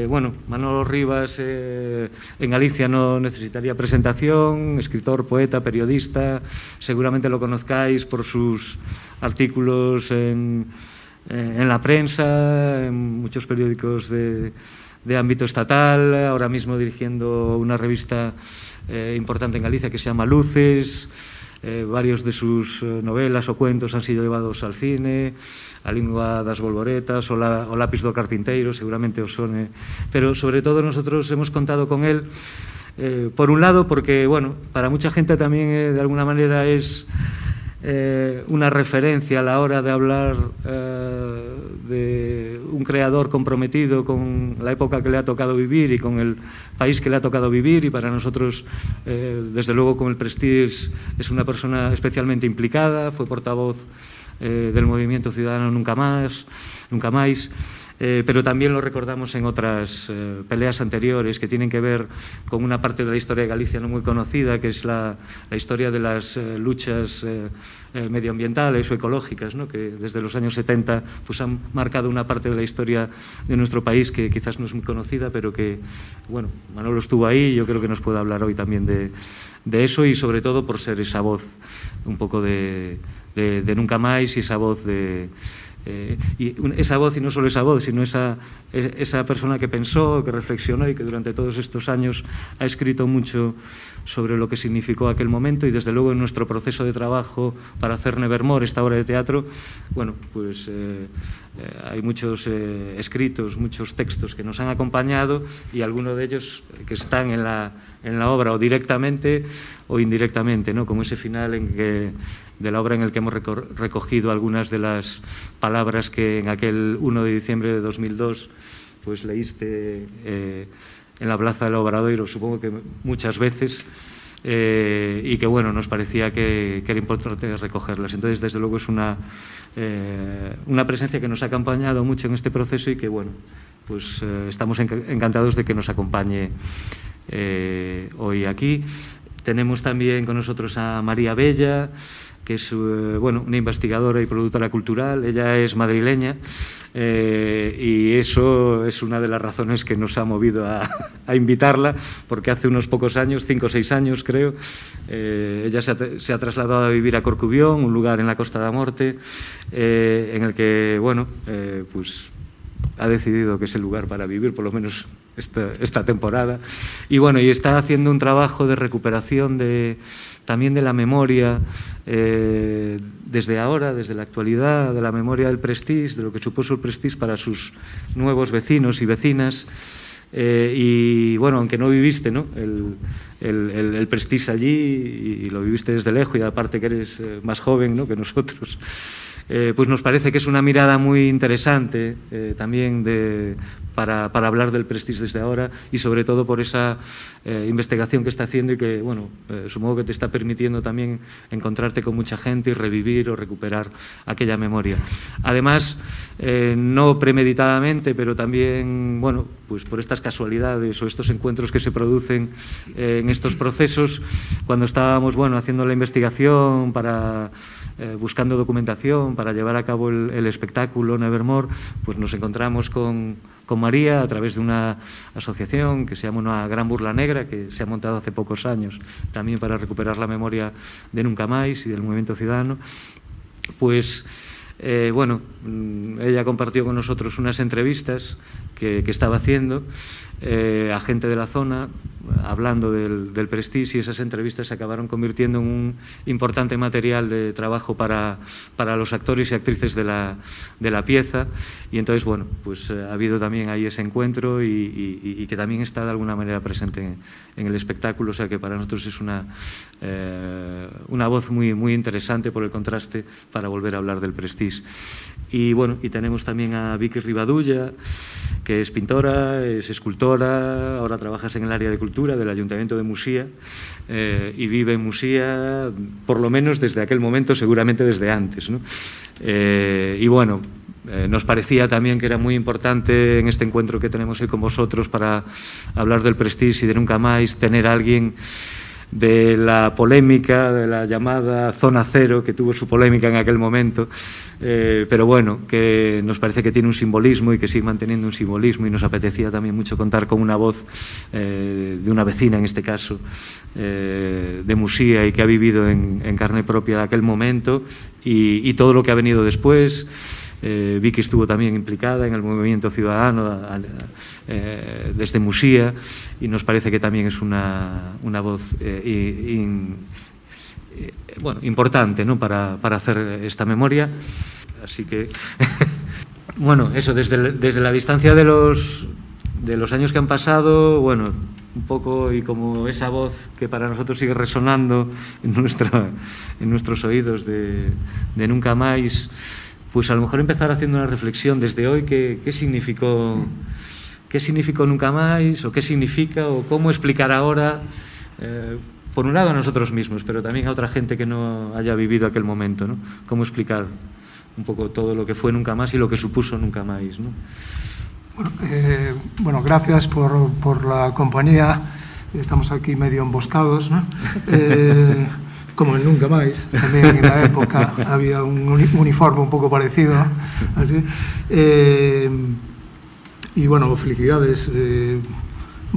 Bueno, Manolo Rivas en Galicia no necesitaría presentación, escritor, poeta, periodista, seguramente lo conozcáis por sus artículos en, en la prensa, en muchos periódicos de, de ámbito estatal, ahora mismo dirigiendo una revista eh, importante en Galicia que se llama Luces. Eh, varios de sus eh, novelas o cuentos han sido llevados al cine, a Lingua das Bolboretas o, la, Lápiz do Carpinteiro, seguramente os sone. Pero sobre todo nosotros hemos contado con él, eh, por un lado, porque, bueno, para mucha gente también eh, de alguna manera es eh, una referencia a la hora de hablar eh, de un creador comprometido con la época que le ha tocado vivir y con el país que le ha tocado vivir y para nosotros, eh, desde luego, con el Prestige es una persona especialmente implicada, fue portavoz del movimiento ciudadano Nunca Más, Nunca Más. Eh, pero también lo recordamos en otras eh, peleas anteriores que tienen que ver con una parte de la historia de Galicia no muy conocida, que es la, la historia de las eh, luchas eh, eh, medioambientales o ecológicas, ¿no? que desde los años 70 pues, han marcado una parte de la historia de nuestro país que quizás no es muy conocida, pero que, bueno, Manolo estuvo ahí y yo creo que nos puede hablar hoy también de, de eso y sobre todo por ser esa voz un poco de, de, de nunca más y esa voz de eh, y esa voz, y no solo esa voz, sino esa, esa persona que pensó, que reflexionó y que durante todos estos años ha escrito mucho sobre lo que significó aquel momento y desde luego en nuestro proceso de trabajo para hacer Nevermore, esta obra de teatro, bueno, pues eh, eh, hay muchos eh, escritos, muchos textos que nos han acompañado y algunos de ellos que están en la, en la obra o directamente o indirectamente, ¿no? como ese final de la obra en el que hemos recogido algunas de las palabras que en aquel 1 de diciembre de 2002 pues leíste en la Plaza del Obradoiro, supongo que muchas veces, eh, y que bueno, nos parecía que, que, era importante recogerlas. Entonces, desde luego, es una, eh, una presencia que nos ha acompañado mucho en este proceso y que bueno, pues eh, estamos encantados de que nos acompañe eh, hoy aquí. Tenemos también con nosotros a María Bella, que es eh, bueno, una investigadora y productora cultural. Ella es madrileña eh, y eso es una de las razones que nos ha movido a, [LAUGHS] a invitarla, porque hace unos pocos años, cinco o seis años creo, eh, ella se ha, se ha, trasladado a vivir a Corcubión, un lugar en la Costa da Morte, eh, en el que, bueno, eh, pues ha decidido que es el lugar para vivir, por lo menos esta, esta temporada. Y bueno, y está haciendo un trabajo de recuperación de también de la memoria eh, desde ahora, desde la actualidad, de la memoria del Prestige, de lo que supuso el Prestige para sus nuevos vecinos y vecinas. Eh, y bueno, aunque no viviste ¿no? el, el, el, Prestige allí y, y, lo viviste desde lejos y aparte que eres eh, más joven ¿no? que nosotros, eh, pues nos parece que es una mirada muy interesante eh, también para, hablar del Prestige desde ahora y sobre todo por esa eh, investigación que está haciendo y que, bueno, supongo que te está permitiendo también encontrarte con mucha gente y revivir o recuperar aquella memoria. Además, no premeditadamente, pero también, bueno, pues por estas casualidades o estos encuentros que se producen en estos procesos, cuando estábamos, bueno, haciendo la investigación para eh, buscando documentación para llevar a cabo el, el, espectáculo Nevermore, pues nos encontramos con, con, María a través de una asociación que se llama una Gran Burla Negra, que se ha montado hace pocos años también para recuperar la memoria de Nunca Más y del movimiento ciudadano. Pues eh, bueno, mm, ella compartió con nosotros unas entrevistas que, que estaba haciendo eh, a gente de la zona hablando del, del Prestige y esas entrevistas se acabaron convirtiendo en un importante material de trabajo para, para los actores y actrices de la, de la pieza y entonces, bueno, pues eh, ha habido también ahí ese encuentro y, y, y, que también está de alguna manera presente en, en, el espectáculo, o sea que para nosotros es una, eh, una voz muy, muy interesante por el contraste para volver a hablar del Prestige. Y bueno, y tenemos también a Vicky Rivadulla, que es pintora, es escultora, ahora trabajas en el área de cultura del Ayuntamiento de Musía eh, y vive en Musía, por lo menos desde aquel momento, seguramente desde antes. Eh, y bueno, eh, nos parecía también que era muy importante en este encuentro que tenemos hoy con vosotros para hablar del Prestige y de Nunca Más, tener a alguien de la polémica, de la llamada zona cero, que tuvo su polémica en aquel momento, eh, pero bueno, que nos parece que tiene un simbolismo y que sigue manteniendo un simbolismo y nos apetecía también mucho contar con una voz eh, de una vecina, en este caso, eh, de Musía y que ha vivido en, carne propia aquel momento y todo lo que ha venido después. Eh, Vicky estuvo también implicada en el movimiento ciudadano eh, desde Musía y nos parece que también es una, una voz eh, eh, importante ¿no? para, para hacer esta memoria. Así que, [LAUGHS] bueno, eso, desde, desde la distancia de los, de los años que han pasado, bueno, un poco y como esa voz que para nosotros sigue resonando en, nuestra, en nuestros oídos de, de Nunca Más pues a lo mejor empezar haciendo una reflexión desde hoy, qué, qué significó, qué significó nunca más, o qué significa, o cómo explicar ahora, eh, por un lado a nosotros mismos, pero también a otra gente que no haya vivido aquel momento, ¿no? Cómo explicar un poco todo lo que fue nunca más y lo que supuso nunca más, ¿no? Bueno, eh, bueno gracias por, por, la compañía. Estamos aquí medio emboscados, ¿no? [LAUGHS] Eh, como en Nunca Más, también en la época [LAUGHS] había un uniforme un poco parecido. Así. Eh, y bueno, felicidades eh,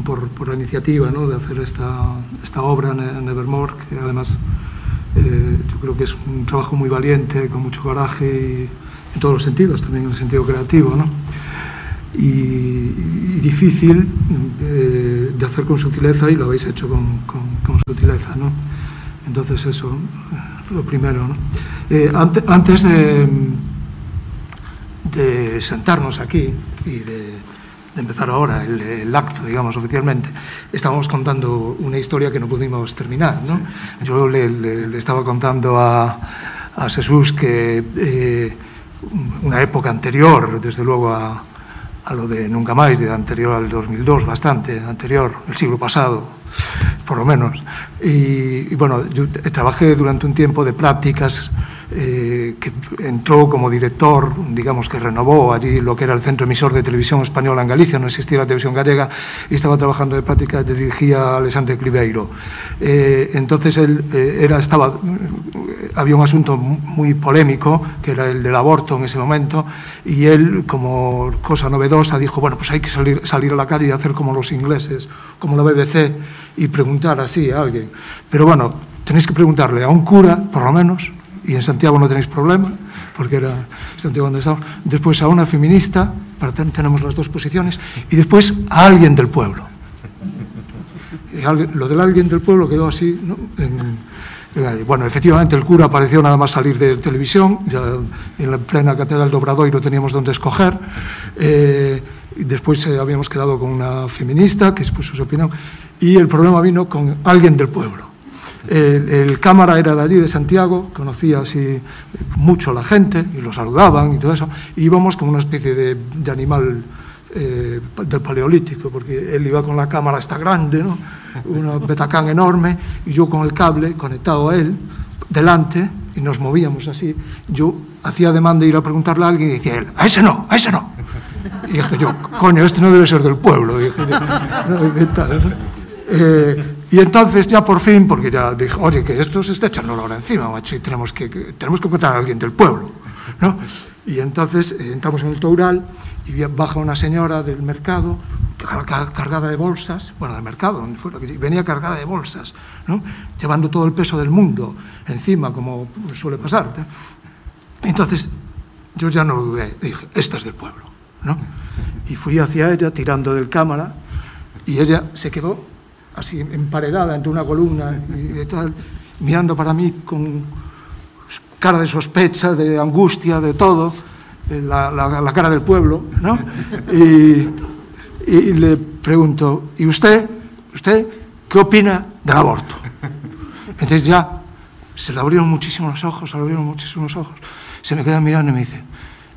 por, por, la iniciativa ¿no? de hacer esta, esta obra en Evermore, que además eh, yo creo que es un trabajo muy valiente, con mucho coraje y en todos los sentidos, también en el sentido creativo. ¿no? Y, y, difícil eh, de hacer con sutileza y lo habéis hecho con, con, con sutileza. ¿no? Entonces eso, lo primero. ¿no? Eh, antes, antes de, de, sentarnos aquí y de, de empezar ahora el, el, acto, digamos, oficialmente, estábamos contando una historia que no pudimos terminar. ¿no? Yo le, le, le, estaba contando a, a Jesús que eh, una época anterior, desde luego a, a lo de Nunca Más, de anterior al 2002, bastante anterior, el siglo pasado, por lo menos. Y, y bueno, yo trabajé durante un tiempo de prácticas eh, que entró como director, digamos que renovó allí lo que era el Centro Emisor de Televisión Española en Galicia, no existía la televisión gallega, y estaba trabajando de práctica, dirigía a Alexandre Cliveiro. Eh, entonces él eh, era, estaba, había un asunto muy polémico, que era el del aborto en ese momento, y él, como cosa novedosa, dijo, bueno, pues hay que salir, salir a la calle y hacer como los ingleses, como la BBC, y preguntar así a alguien. Pero bueno, tenéis que preguntarle a un cura, por lo menos, y en Santiago no tenéis problema, porque era Santiago donde estamos, después a una feminista, para ten, tenemos las dos posiciones, y después a alguien del pueblo. Y lo del alguien del pueblo quedó así, ¿no? En, en, bueno, efectivamente el cura apareció nada más salir de televisión, ya en la plena catedral de Obradoiro teníamos donde escoger, eh, y después eh, habíamos quedado con una feminista que expuso su opinión, y el problema vino con alguien del pueblo. El, el, cámara era de allí, de Santiago, conocía así mucho la gente y lo saludaban y todo eso. Y íbamos como una especie de, animal eh, del paleolítico, porque él iba con la cámara esta grande, ¿no? una betacán enorme, y yo con el cable conectado a él, delante, y nos movíamos así. Yo hacía demanda de ir a preguntarle a alguien y decía él, a ese no, a ese no. Y dije yo, coño, este no debe ser del pueblo. Y dije, ¿qué [LAUGHS] tal? Eh, y entonces ya por fin, porque ya dijo, oye, que esto se está echando la hora encima, macho, y tenemos que, tenemos que encontrar a alguien del pueblo, ¿no? Y entonces eh, entramos en el Toural y baja una señora del mercado cargada de bolsas, bueno, del mercado, venía cargada de bolsas, ¿no? Llevando todo el peso del mundo encima, como suele pasar. Entonces yo ya no lo dudé, dije, esta es del pueblo, ¿no? Y fui hacia ella tirando del cámara y ella se quedó así emparedada entre una columna y, tal, mirando para mí con cara de sospecha, de angustia, de todo, la, la, la cara del pueblo, ¿no? Y, y, le pregunto, ¿y usted, usted qué opina del aborto? Entonces ya se le abrieron muchísimos ojos, se le abrieron muchísimos ojos, se me queda mirando y me dice,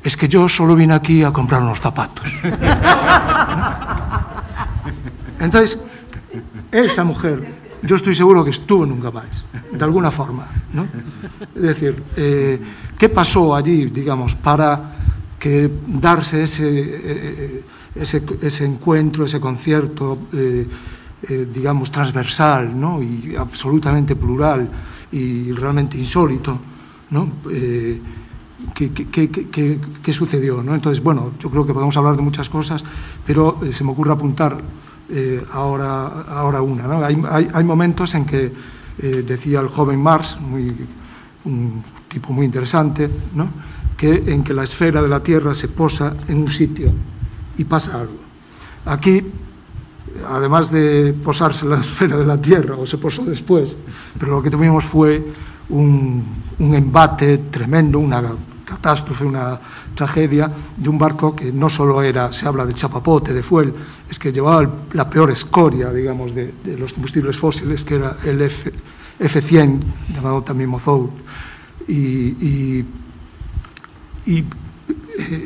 es que yo solo vine aquí a comprar unos zapatos. [LAUGHS] Entonces, esa mujer, yo estoy seguro que estuvo nunca más, de alguna forma. ¿no? Es decir, eh, ¿qué pasó allí, digamos, para que darse ese, eh, ese, ese encuentro, ese concierto, eh, eh, digamos, transversal ¿no? y absolutamente plural y realmente insólito? ¿no? Eh, ¿qué, qué, qué, qué, sucedió? ¿no? Entonces, bueno, yo creo que podemos hablar de muchas cosas, pero eh, se me ocurre apuntar eh, ahora, ahora una. ¿no? Hay, hay, hay, momentos en que eh, decía el joven Marx, muy, un tipo muy interesante, ¿no? que en que la esfera de la Tierra se posa en un sitio y pasa algo. Aquí, además de posarse la [LAUGHS] esfera de la Tierra, o se posó después, pero lo que tuvimos fue un, un embate tremendo, una catástrofe, una tragedia de un barco que no solo era, se habla de chapapote, de fuel, es que llevaba la peor escoria, digamos, de, los combustibles fósiles, que era el F, F100, llamado también Mozout. Y, eh,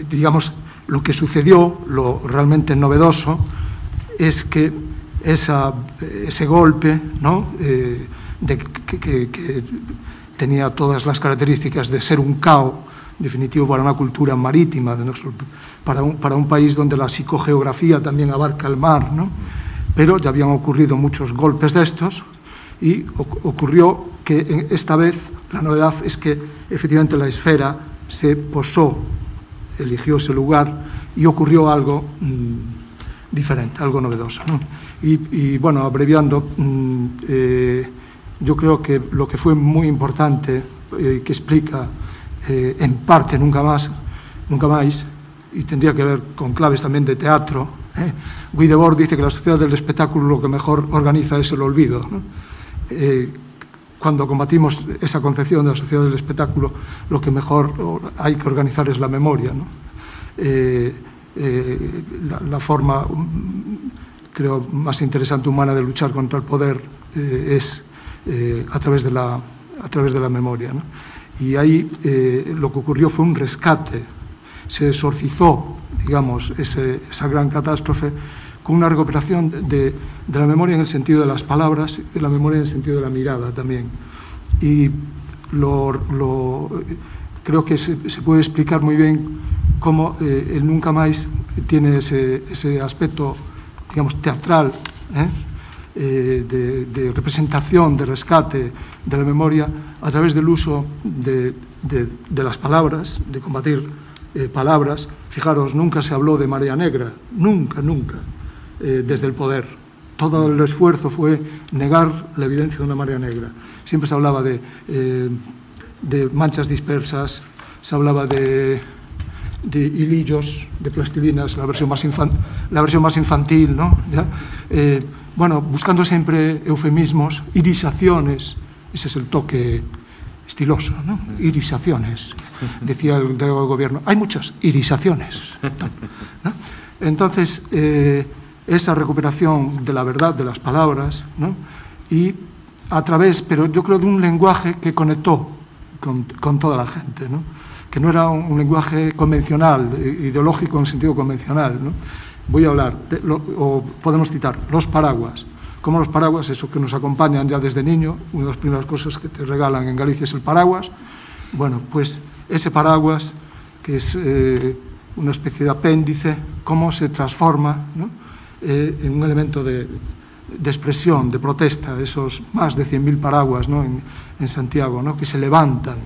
digamos, lo que sucedió, lo realmente novedoso, es que ese golpe, ¿no? Eh, que, que, tenía todas las características de ser un caos definitivo para una cultura marítima, para un, para un país donde la psicogeografía también abarca el mar, ¿no? pero ya habían ocurrido muchos golpes de estos y ocurrió que esta vez la novedad es que efectivamente la esfera se posó, eligió ese lugar y ocurrió algo mmm, diferente, algo novedoso. ¿no? Y, bueno, abreviando, mmm, eh, yo creo que lo que fue muy importante, eh, que explica eh, en parte nunca más, nunca más, y tendría que ver con claves también de teatro. ¿eh? Guy Debord dice que la sociedad del espectáculo lo que mejor organiza es el olvido. ¿no? Eh, cuando combatimos esa concepción de la sociedad del espectáculo, lo que mejor hay que organizar es la memoria. ¿no? Eh, eh, la, la, forma, creo, más interesante humana de luchar contra el poder eh, es eh, a, través de la, a través de la memoria. ¿no? Y ahí eh, lo que ocurrió fue un rescate, se exorcizó, digamos, ese, esa gran catástrofe con una recuperación de, de, la memoria en el sentido de las palabras, de la memoria en el sentido de la mirada también. Y lo, lo, creo que se, se, puede explicar muy bien cómo eh, el Nunca Más tiene ese, ese aspecto, digamos, teatral, ¿eh? Eh, de, representación, de rescate de la memoria a través del uso de, las palabras, de combatir eh, palabras. Fijaros, nunca se habló de marea negra, nunca, nunca, eh, desde el poder. Todo el esfuerzo fue negar la evidencia de una marea negra. Siempre se hablaba de, manchas dispersas, se hablaba de, hilillos, de plastilinas, la versión más, la versión más infantil, ¿no? ¿Ya? Bueno, buscando siempre eufemismos, irisaciones, ese es el toque estiloso, ¿no? Irisaciones, decía el delegado del gobierno. Hay muchas irisaciones. ¿no? Entonces, eh, esa recuperación de la verdad de las palabras, ¿no? y a través, pero yo creo, de un lenguaje que conectó con, con toda la gente, ¿no? que no era un, un, lenguaje convencional, ideológico en sentido convencional. ¿no? voy a hablar, de, lo, o podemos citar, los paraguas. Como los paraguas, eso que nos acompañan ya desde niño, una de las primeras cosas que te regalan en Galicia es el paraguas. Bueno, pues ese paraguas, que es eh, una especie de apéndice, cómo se transforma ¿no? eh, en un elemento de, de expresión, de protesta, esos más de 100.000 paraguas ¿no? en, en Santiago, ¿no? que se levantan.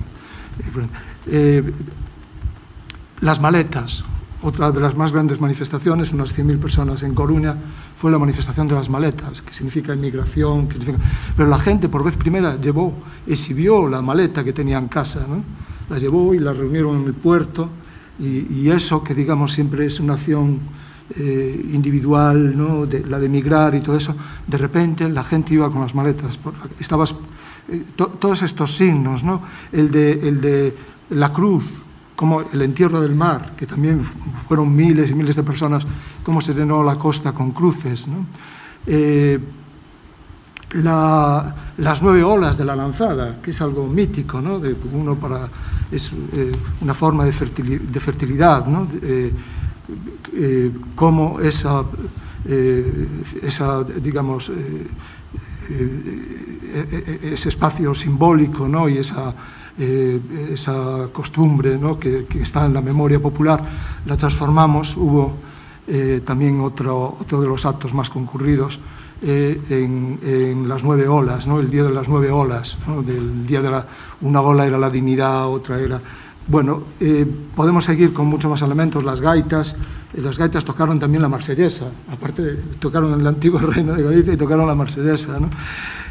Eh, eh las maletas, otra de las más grandes manifestaciones, unas 100.000 personas en Coruña, fue la manifestación de las maletas, que significa inmigración, que significa... pero la gente por vez primera llevó, exhibió la maleta que tenía en casa, ¿no? la llevó y la reunieron en el puerto, y, eso que digamos siempre es una acción eh, individual, ¿no? de, la de emigrar y todo eso, de repente la gente iba con las maletas, estabas, eh, to, todos estos signos, ¿no? el, de, el de la cruz, como el entierro del mar, que también fueron miles y miles de personas, cómo se llenó la costa con cruces. Eh, la, las nueve olas de la lanzada, que es algo mítico, ¿no? De uno para, es eh, una forma de, fertili, de fertilidad, ¿no? Eh, cómo esa, esa digamos, ese espacio simbólico ¿no? y esa, esa costumbre ¿no? que, que, está en la memoria popular, la transformamos. Hubo también otro, otro de los actos más concurridos, eh, en, en, las nueve olas, ¿no? el día de las nueve olas, ¿no? del día de la, una ola era la dignidad, otra era... Bueno, eh, podemos seguir con muchos más elementos, las gaitas, eh, las gaitas tocaron también la marsellesa, aparte tocaron el antiguo [LAUGHS] reino de Galicia y tocaron la marsellesa, ¿no?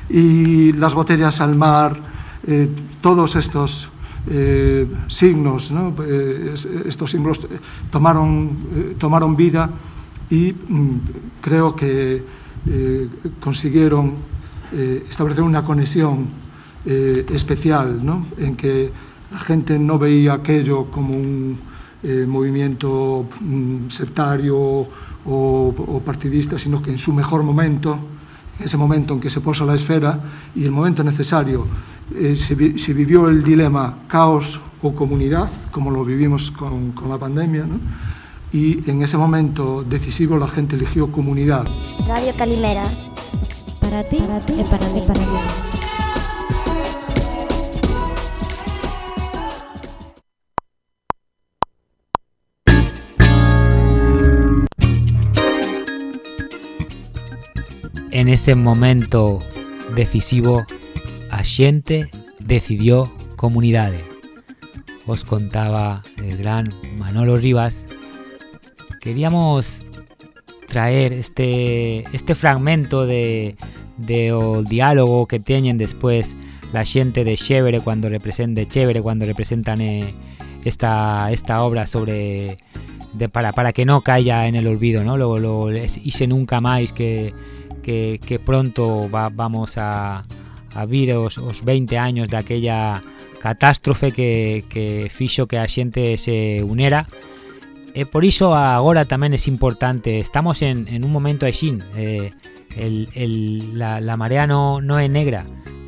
y las botellas al mar, eh, todos estos eh, signos, ¿no? eh, estos símbolos tomaron, vida y mm, creo que consiguieron establecer una conexión especial, en que la gente no veía aquello como un movimiento mm, sectario o, o, partidista, sino que en su mejor momento, en ese momento en que se posa la esfera y el momento necesario, eh, se, vi, se, vivió el dilema caos o comunidad, como lo vivimos con, con la pandemia, ¿no? y en ese momento decisivo la gente eligió comunidad. Radio Calimera. Para ti, para ti y para mí. Para mí. En ese momento decisivo, a xente decidió comunidade. Os contaba el gran Manolo Rivas queríamos traer este, este fragmento de, de o diálogo que teñen después la xente de Chévere cuando represent, de Chévere cuando representan eh, esta, esta obra sobre de, para, para que no caiga en el olvido, ¿no? Lo, lo, hice nunca máis que, que, pronto va, vamos a, a vir os, os 20 años de aquella catástrofe que, que que a xente se unera. E por iso agora tamén é importante estamos en, un momento així eh, la, la marea no, no é negra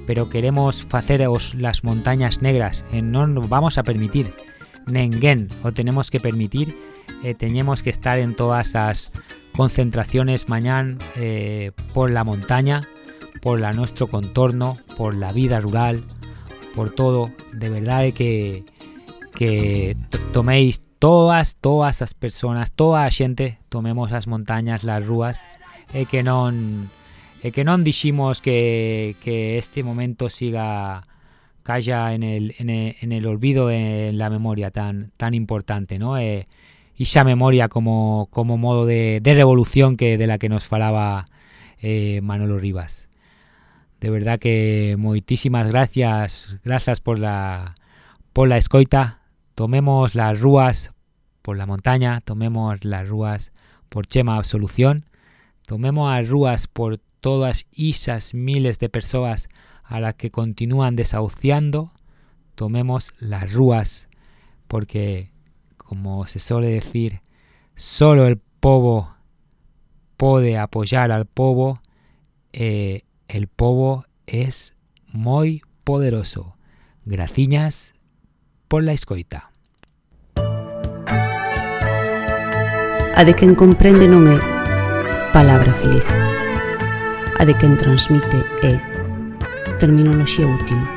pero queremos facer las montañas negras e non vamos a permitir nenguén o tenemos que permitir eh, teñemos que estar en todas as concentraciones mañán eh, por la montaña por la nuestro contorno por la vida rural por todo de verdade que que toméis todas, todas as persoas, toda a xente tomemos as montañas, las rúas e que non e que non diximos que, que este momento siga calla en el, en el, en el olvido en la memoria tan, tan importante, ¿no? Esa memoria como, como modo de, de revolución que de la que nos falaba eh, Manolo Rivas. De verdad que moitísimas gracias, gracias por la por la escoita. Tomemos las rúas por la montaña, tomemos las rúas por Chema Absolución, tomemos las rúas por todas esas miles de personas a las que continúan desahuciando, tomemos las rúas porque, como se suele decir, solo el povo pode apoyar al povo, eh, el povo es muy poderoso. Graciñas por la escoita. A de quen comprende non é palabra feliz. A de quen transmite é terminoloxía útil.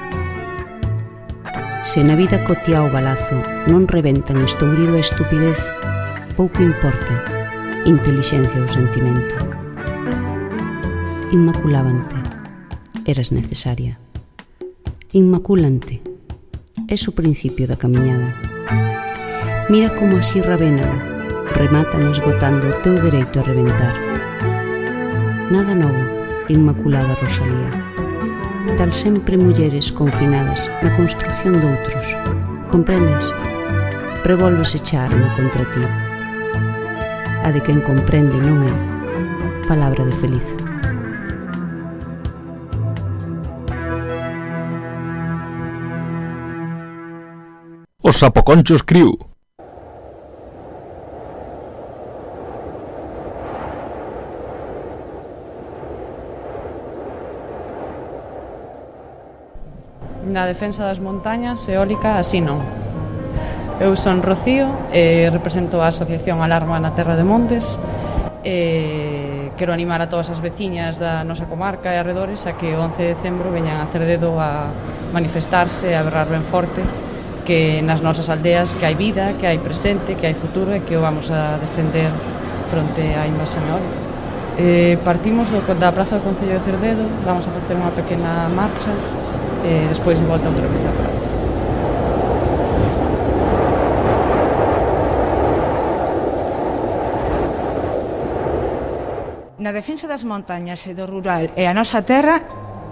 Se na vida cotiá o balazo non reventan estourido a estupidez, pouco importa, intelixencia ou sentimento. Inmaculábante, eras necesaria. Inmaculante, é o principio da camiñada. Mira como así ravenan, rematan esgotando o teu dereito a reventar. Nada novo, Inmaculada Rosalía tal sempre mulleres confinadas na construción doutros. Comprendes? Revolves xa arma contra ti. A de quen comprende non é palabra de feliz. Os Sapoconchos criu. da defensa das montañas eólica así non. Eu son Rocío e represento a Asociación Alarma na Terra de Montes e quero animar a todas as veciñas da nosa comarca e arredores a que o 11 de decembro veñan a Cerdedo a manifestarse e a berrar ben forte que nas nosas aldeas que hai vida, que hai presente, que hai futuro e que o vamos a defender fronte á invasión eólica. Eh, partimos do, da Praza do Concello de Cerdedo, vamos a facer unha pequena marcha e despois volta outra vez a praza. Na defensa das montañas e do rural e a nosa terra,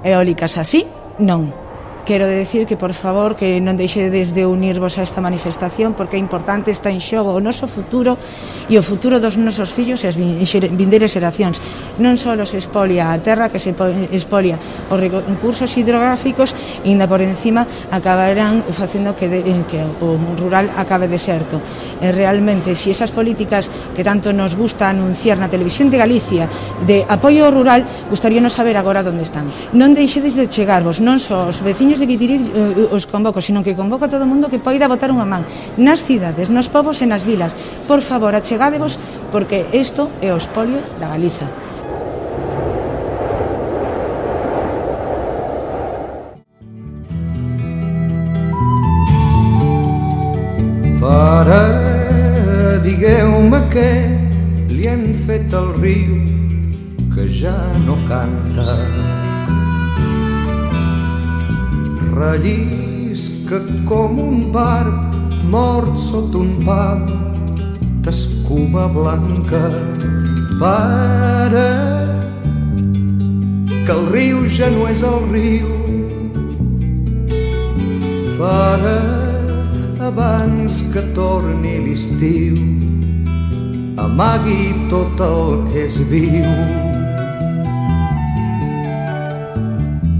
eólicas así, non. Quero decir que, por favor, que non deixedes de unirvos a esta manifestación porque é importante, está en xogo o noso futuro e o futuro dos nosos fillos e as vindeiras xeracións. Non só se expolia a terra, que se expolia os recursos hidrográficos, ainda por encima acabarán facendo que, de, que o rural acabe deserto. E realmente, se si esas políticas que tanto nos gusta anunciar na televisión de Galicia de apoio ao rural, gustaríanos saber agora onde están. Non deixedes de chegarvos, non só os veciños podes dividir eh, os convocos, senón que convoco a todo mundo que poida botar unha man nas cidades, nos povos e nas vilas. Por favor, achegádevos, porque isto é o espolio da Galiza. Para, digueu-me què li hem fet al riu que ja no canta. Rellisca com un barb mort sota un pam d'escuma blanca. Para, que el riu ja no és el riu. Para, abans que torni l'estiu, amagui tot el que és viu.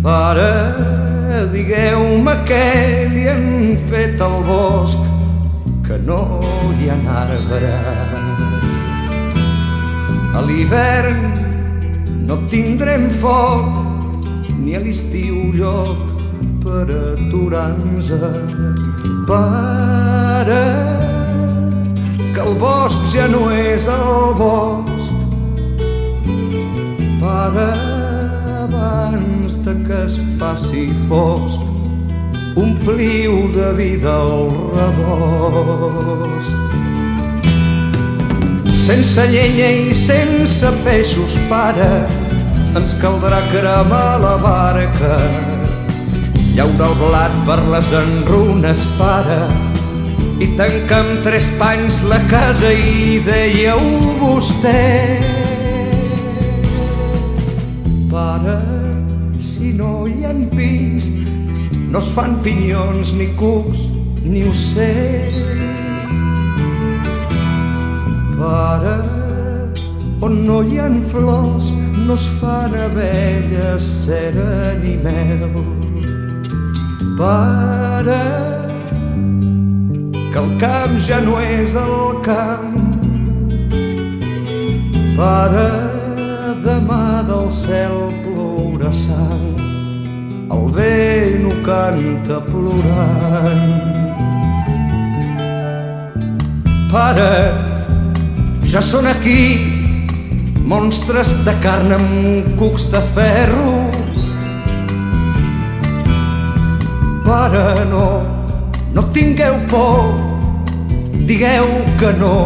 Para, digueu-me què li han fet al bosc, que no hi ha arbres. A l'hivern no tindrem foc, ni a l'estiu lloc per aturar-nos. Pare, que el bosc ja no és el bosc. Pare, que es faci fosc, ompliu de vida el rebost. Sense llenya i sense peixos, pare, ens caldrà cremar la barca. Llaura el blat per les enrunes, pare, i tancar amb tres panys la casa i dèieu vostè. Pare, si no hi ha pins, no es fan pinyons, ni cucs, ni ocells. Pare, on no hi ha flors, no es fan abelles, cera ni mel. Pare, que el camp ja no és el camp. Pare, demà del cel plourà sang, vent ho canta plorant. Pare, ja són aquí monstres de carn amb cucs de ferro. Pare, no, no tingueu por, digueu que no,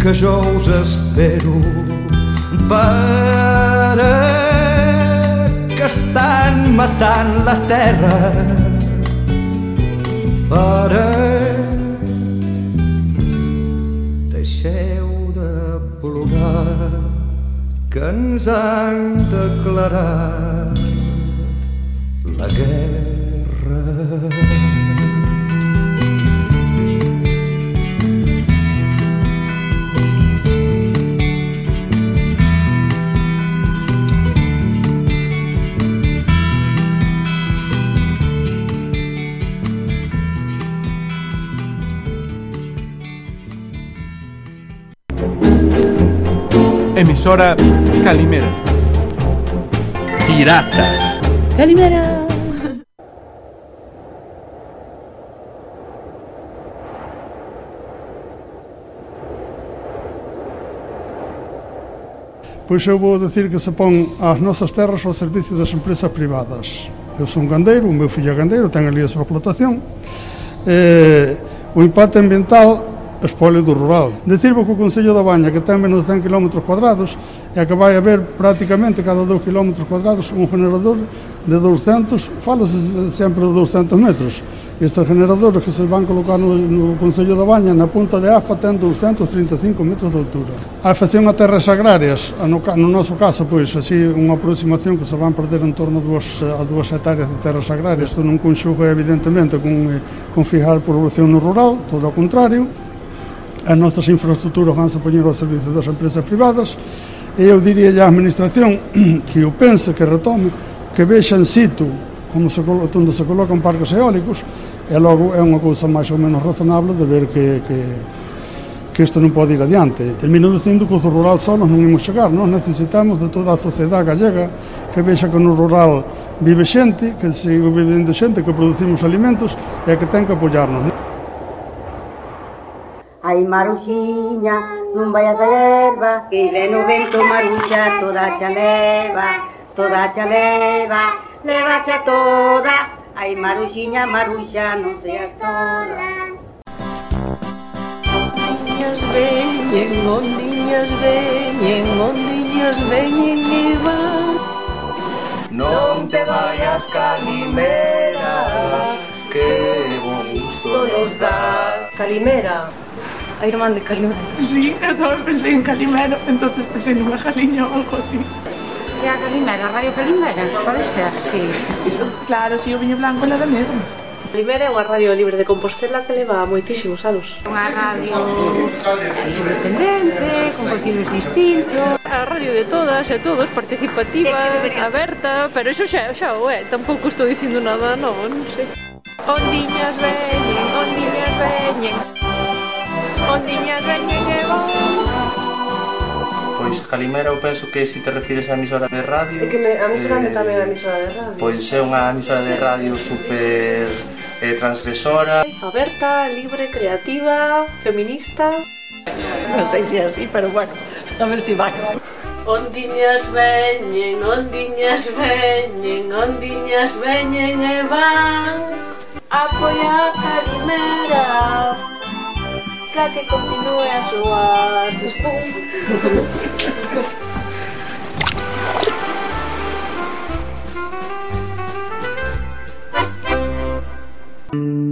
que jo us espero. Pare, que estan matant la terra. Pare, deixeu de plorar, que ens han declarat la guerra. emissora Calimera. Pirata. Calimera. Pois eu vou dizer que se põe as nossas terras ao serviço das empresas privadas. Eu sou um gandeiro, o meu filho é gandeiro, tenho ali a sua explotação. Eh, o impacto ambiental espólio do rural. Decirvo que o Concello da Baña, que ten menos de 100 km cuadrados, é que vai haber prácticamente cada 2 km cuadrados un generador de 200, falase sempre de 200 metros. Estes generadores que se van colocar no, no Concello da Baña, na punta de Aspa, ten 235 metros de altura. A afección a terras agrarias, no, no noso caso, pois, así, unha aproximación que se van perder en torno a duas, a dúas hectáreas de terras agrarias. Isto non conxuga, evidentemente, con, con fijar población no rural, todo ao contrario as nosas infraestructuras vanse poñer ao servicio das empresas privadas e eu diría a administración [CLEARS THROAT] que o pense, que retome, que vexa en situ como se, onde se colocan parques eólicos e logo é unha cousa máis ou menos razonable de ver que, que, que isto non pode ir adiante. Termino dicindo que o rural solos non imos chegar, nós necesitamos de toda a sociedade gallega que vexa que no rural vive xente, que sigue vivendo xente, que producimos alimentos e que ten que apoiarnos. Maruxiña, non vayas a erva Que ven o vento marulla toda xa leva Toda xa leva, leva xa toda. Ai Maruxiña, Maruxa, non seas toda. Ondiñas veñen, ondiñas veñen, ondiñas veñen e van. Non te vayas calimera Que bon gusto nos das. Calimera a irmán de Calimero. Sí, eu tamén pensei en Calimero, entonces pensei nunha jaliña ou algo así. E a Calimera, a Radio Calimera, pode ser, sí. Claro, si sí, o viño blanco era da mesma. Calimera é unha radio libre de Compostela que leva moitísimos anos. Unha radio independente, con contidos distintos. A radio de todas e todos, participativa, aberta, pero iso xa, xa o é, tampouco estou dicindo nada novo, non sei. Ondiñas oh, veñen, ondiñas oh, veñen. Ondiña Pois Calimera eu penso que se te refires a emisora de radio É que me, a mí eh, tamén a emisora de radio. Pois é unha emisora de radio super eh, transgresora. Aberta, libre, creativa, feminista. Non sei se é así, pero bueno, a ver se si vai. Ondiñas veñen, ondiñas veñen, ondiñas veñen e van. Apoia a Calimera. Pra que continue a soar Bienvenidos [LAUGHS]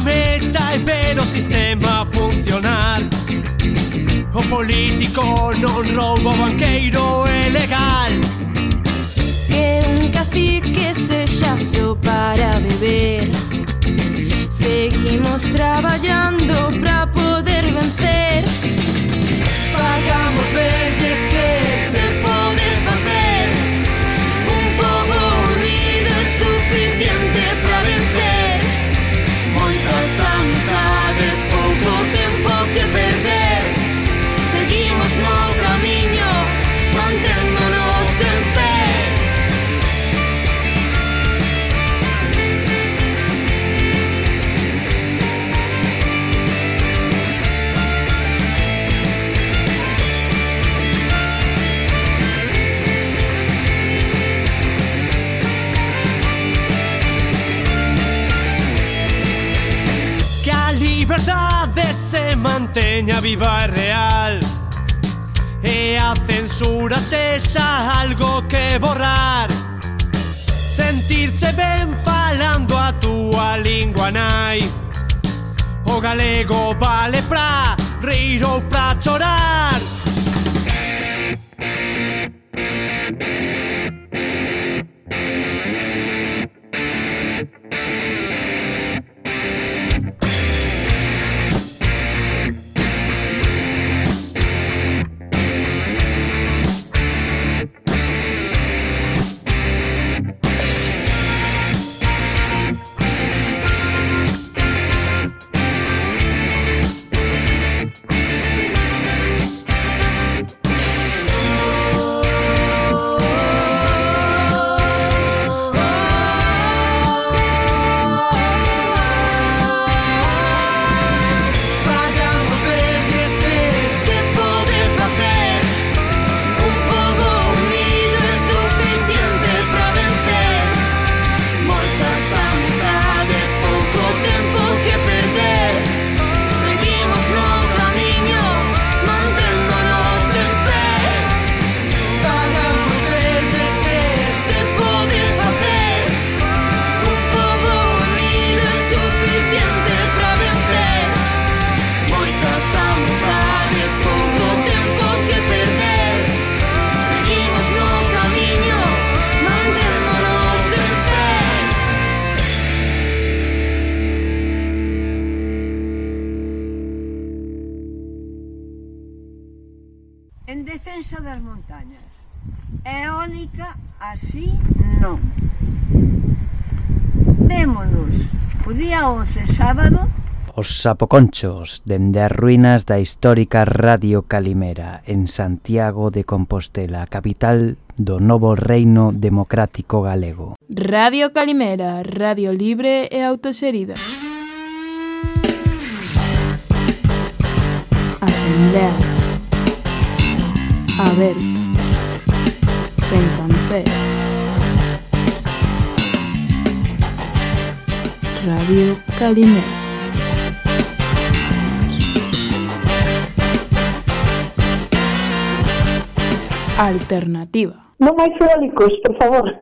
meta é ver o sistema funcionar O político non rouba o banqueiro é legal. Que un cacique sexa só para beber. Seguimos traballando para poder vencer. Fagamos verlles que se pode veña viva e real. E a censura sexa algo que borrar. Sentirse ben falando a túa lingua nai. O galego vale pra reír ou pra chorar. sapoconchos dende as ruínas da histórica Radio Calimera en Santiago de Compostela, capital do novo reino democrático galego. Radio Calimera, radio libre e autoserida. Asamblea. ver. Sen campé. Radio Calimera. Alternativa. Non hai eólicos, por favor.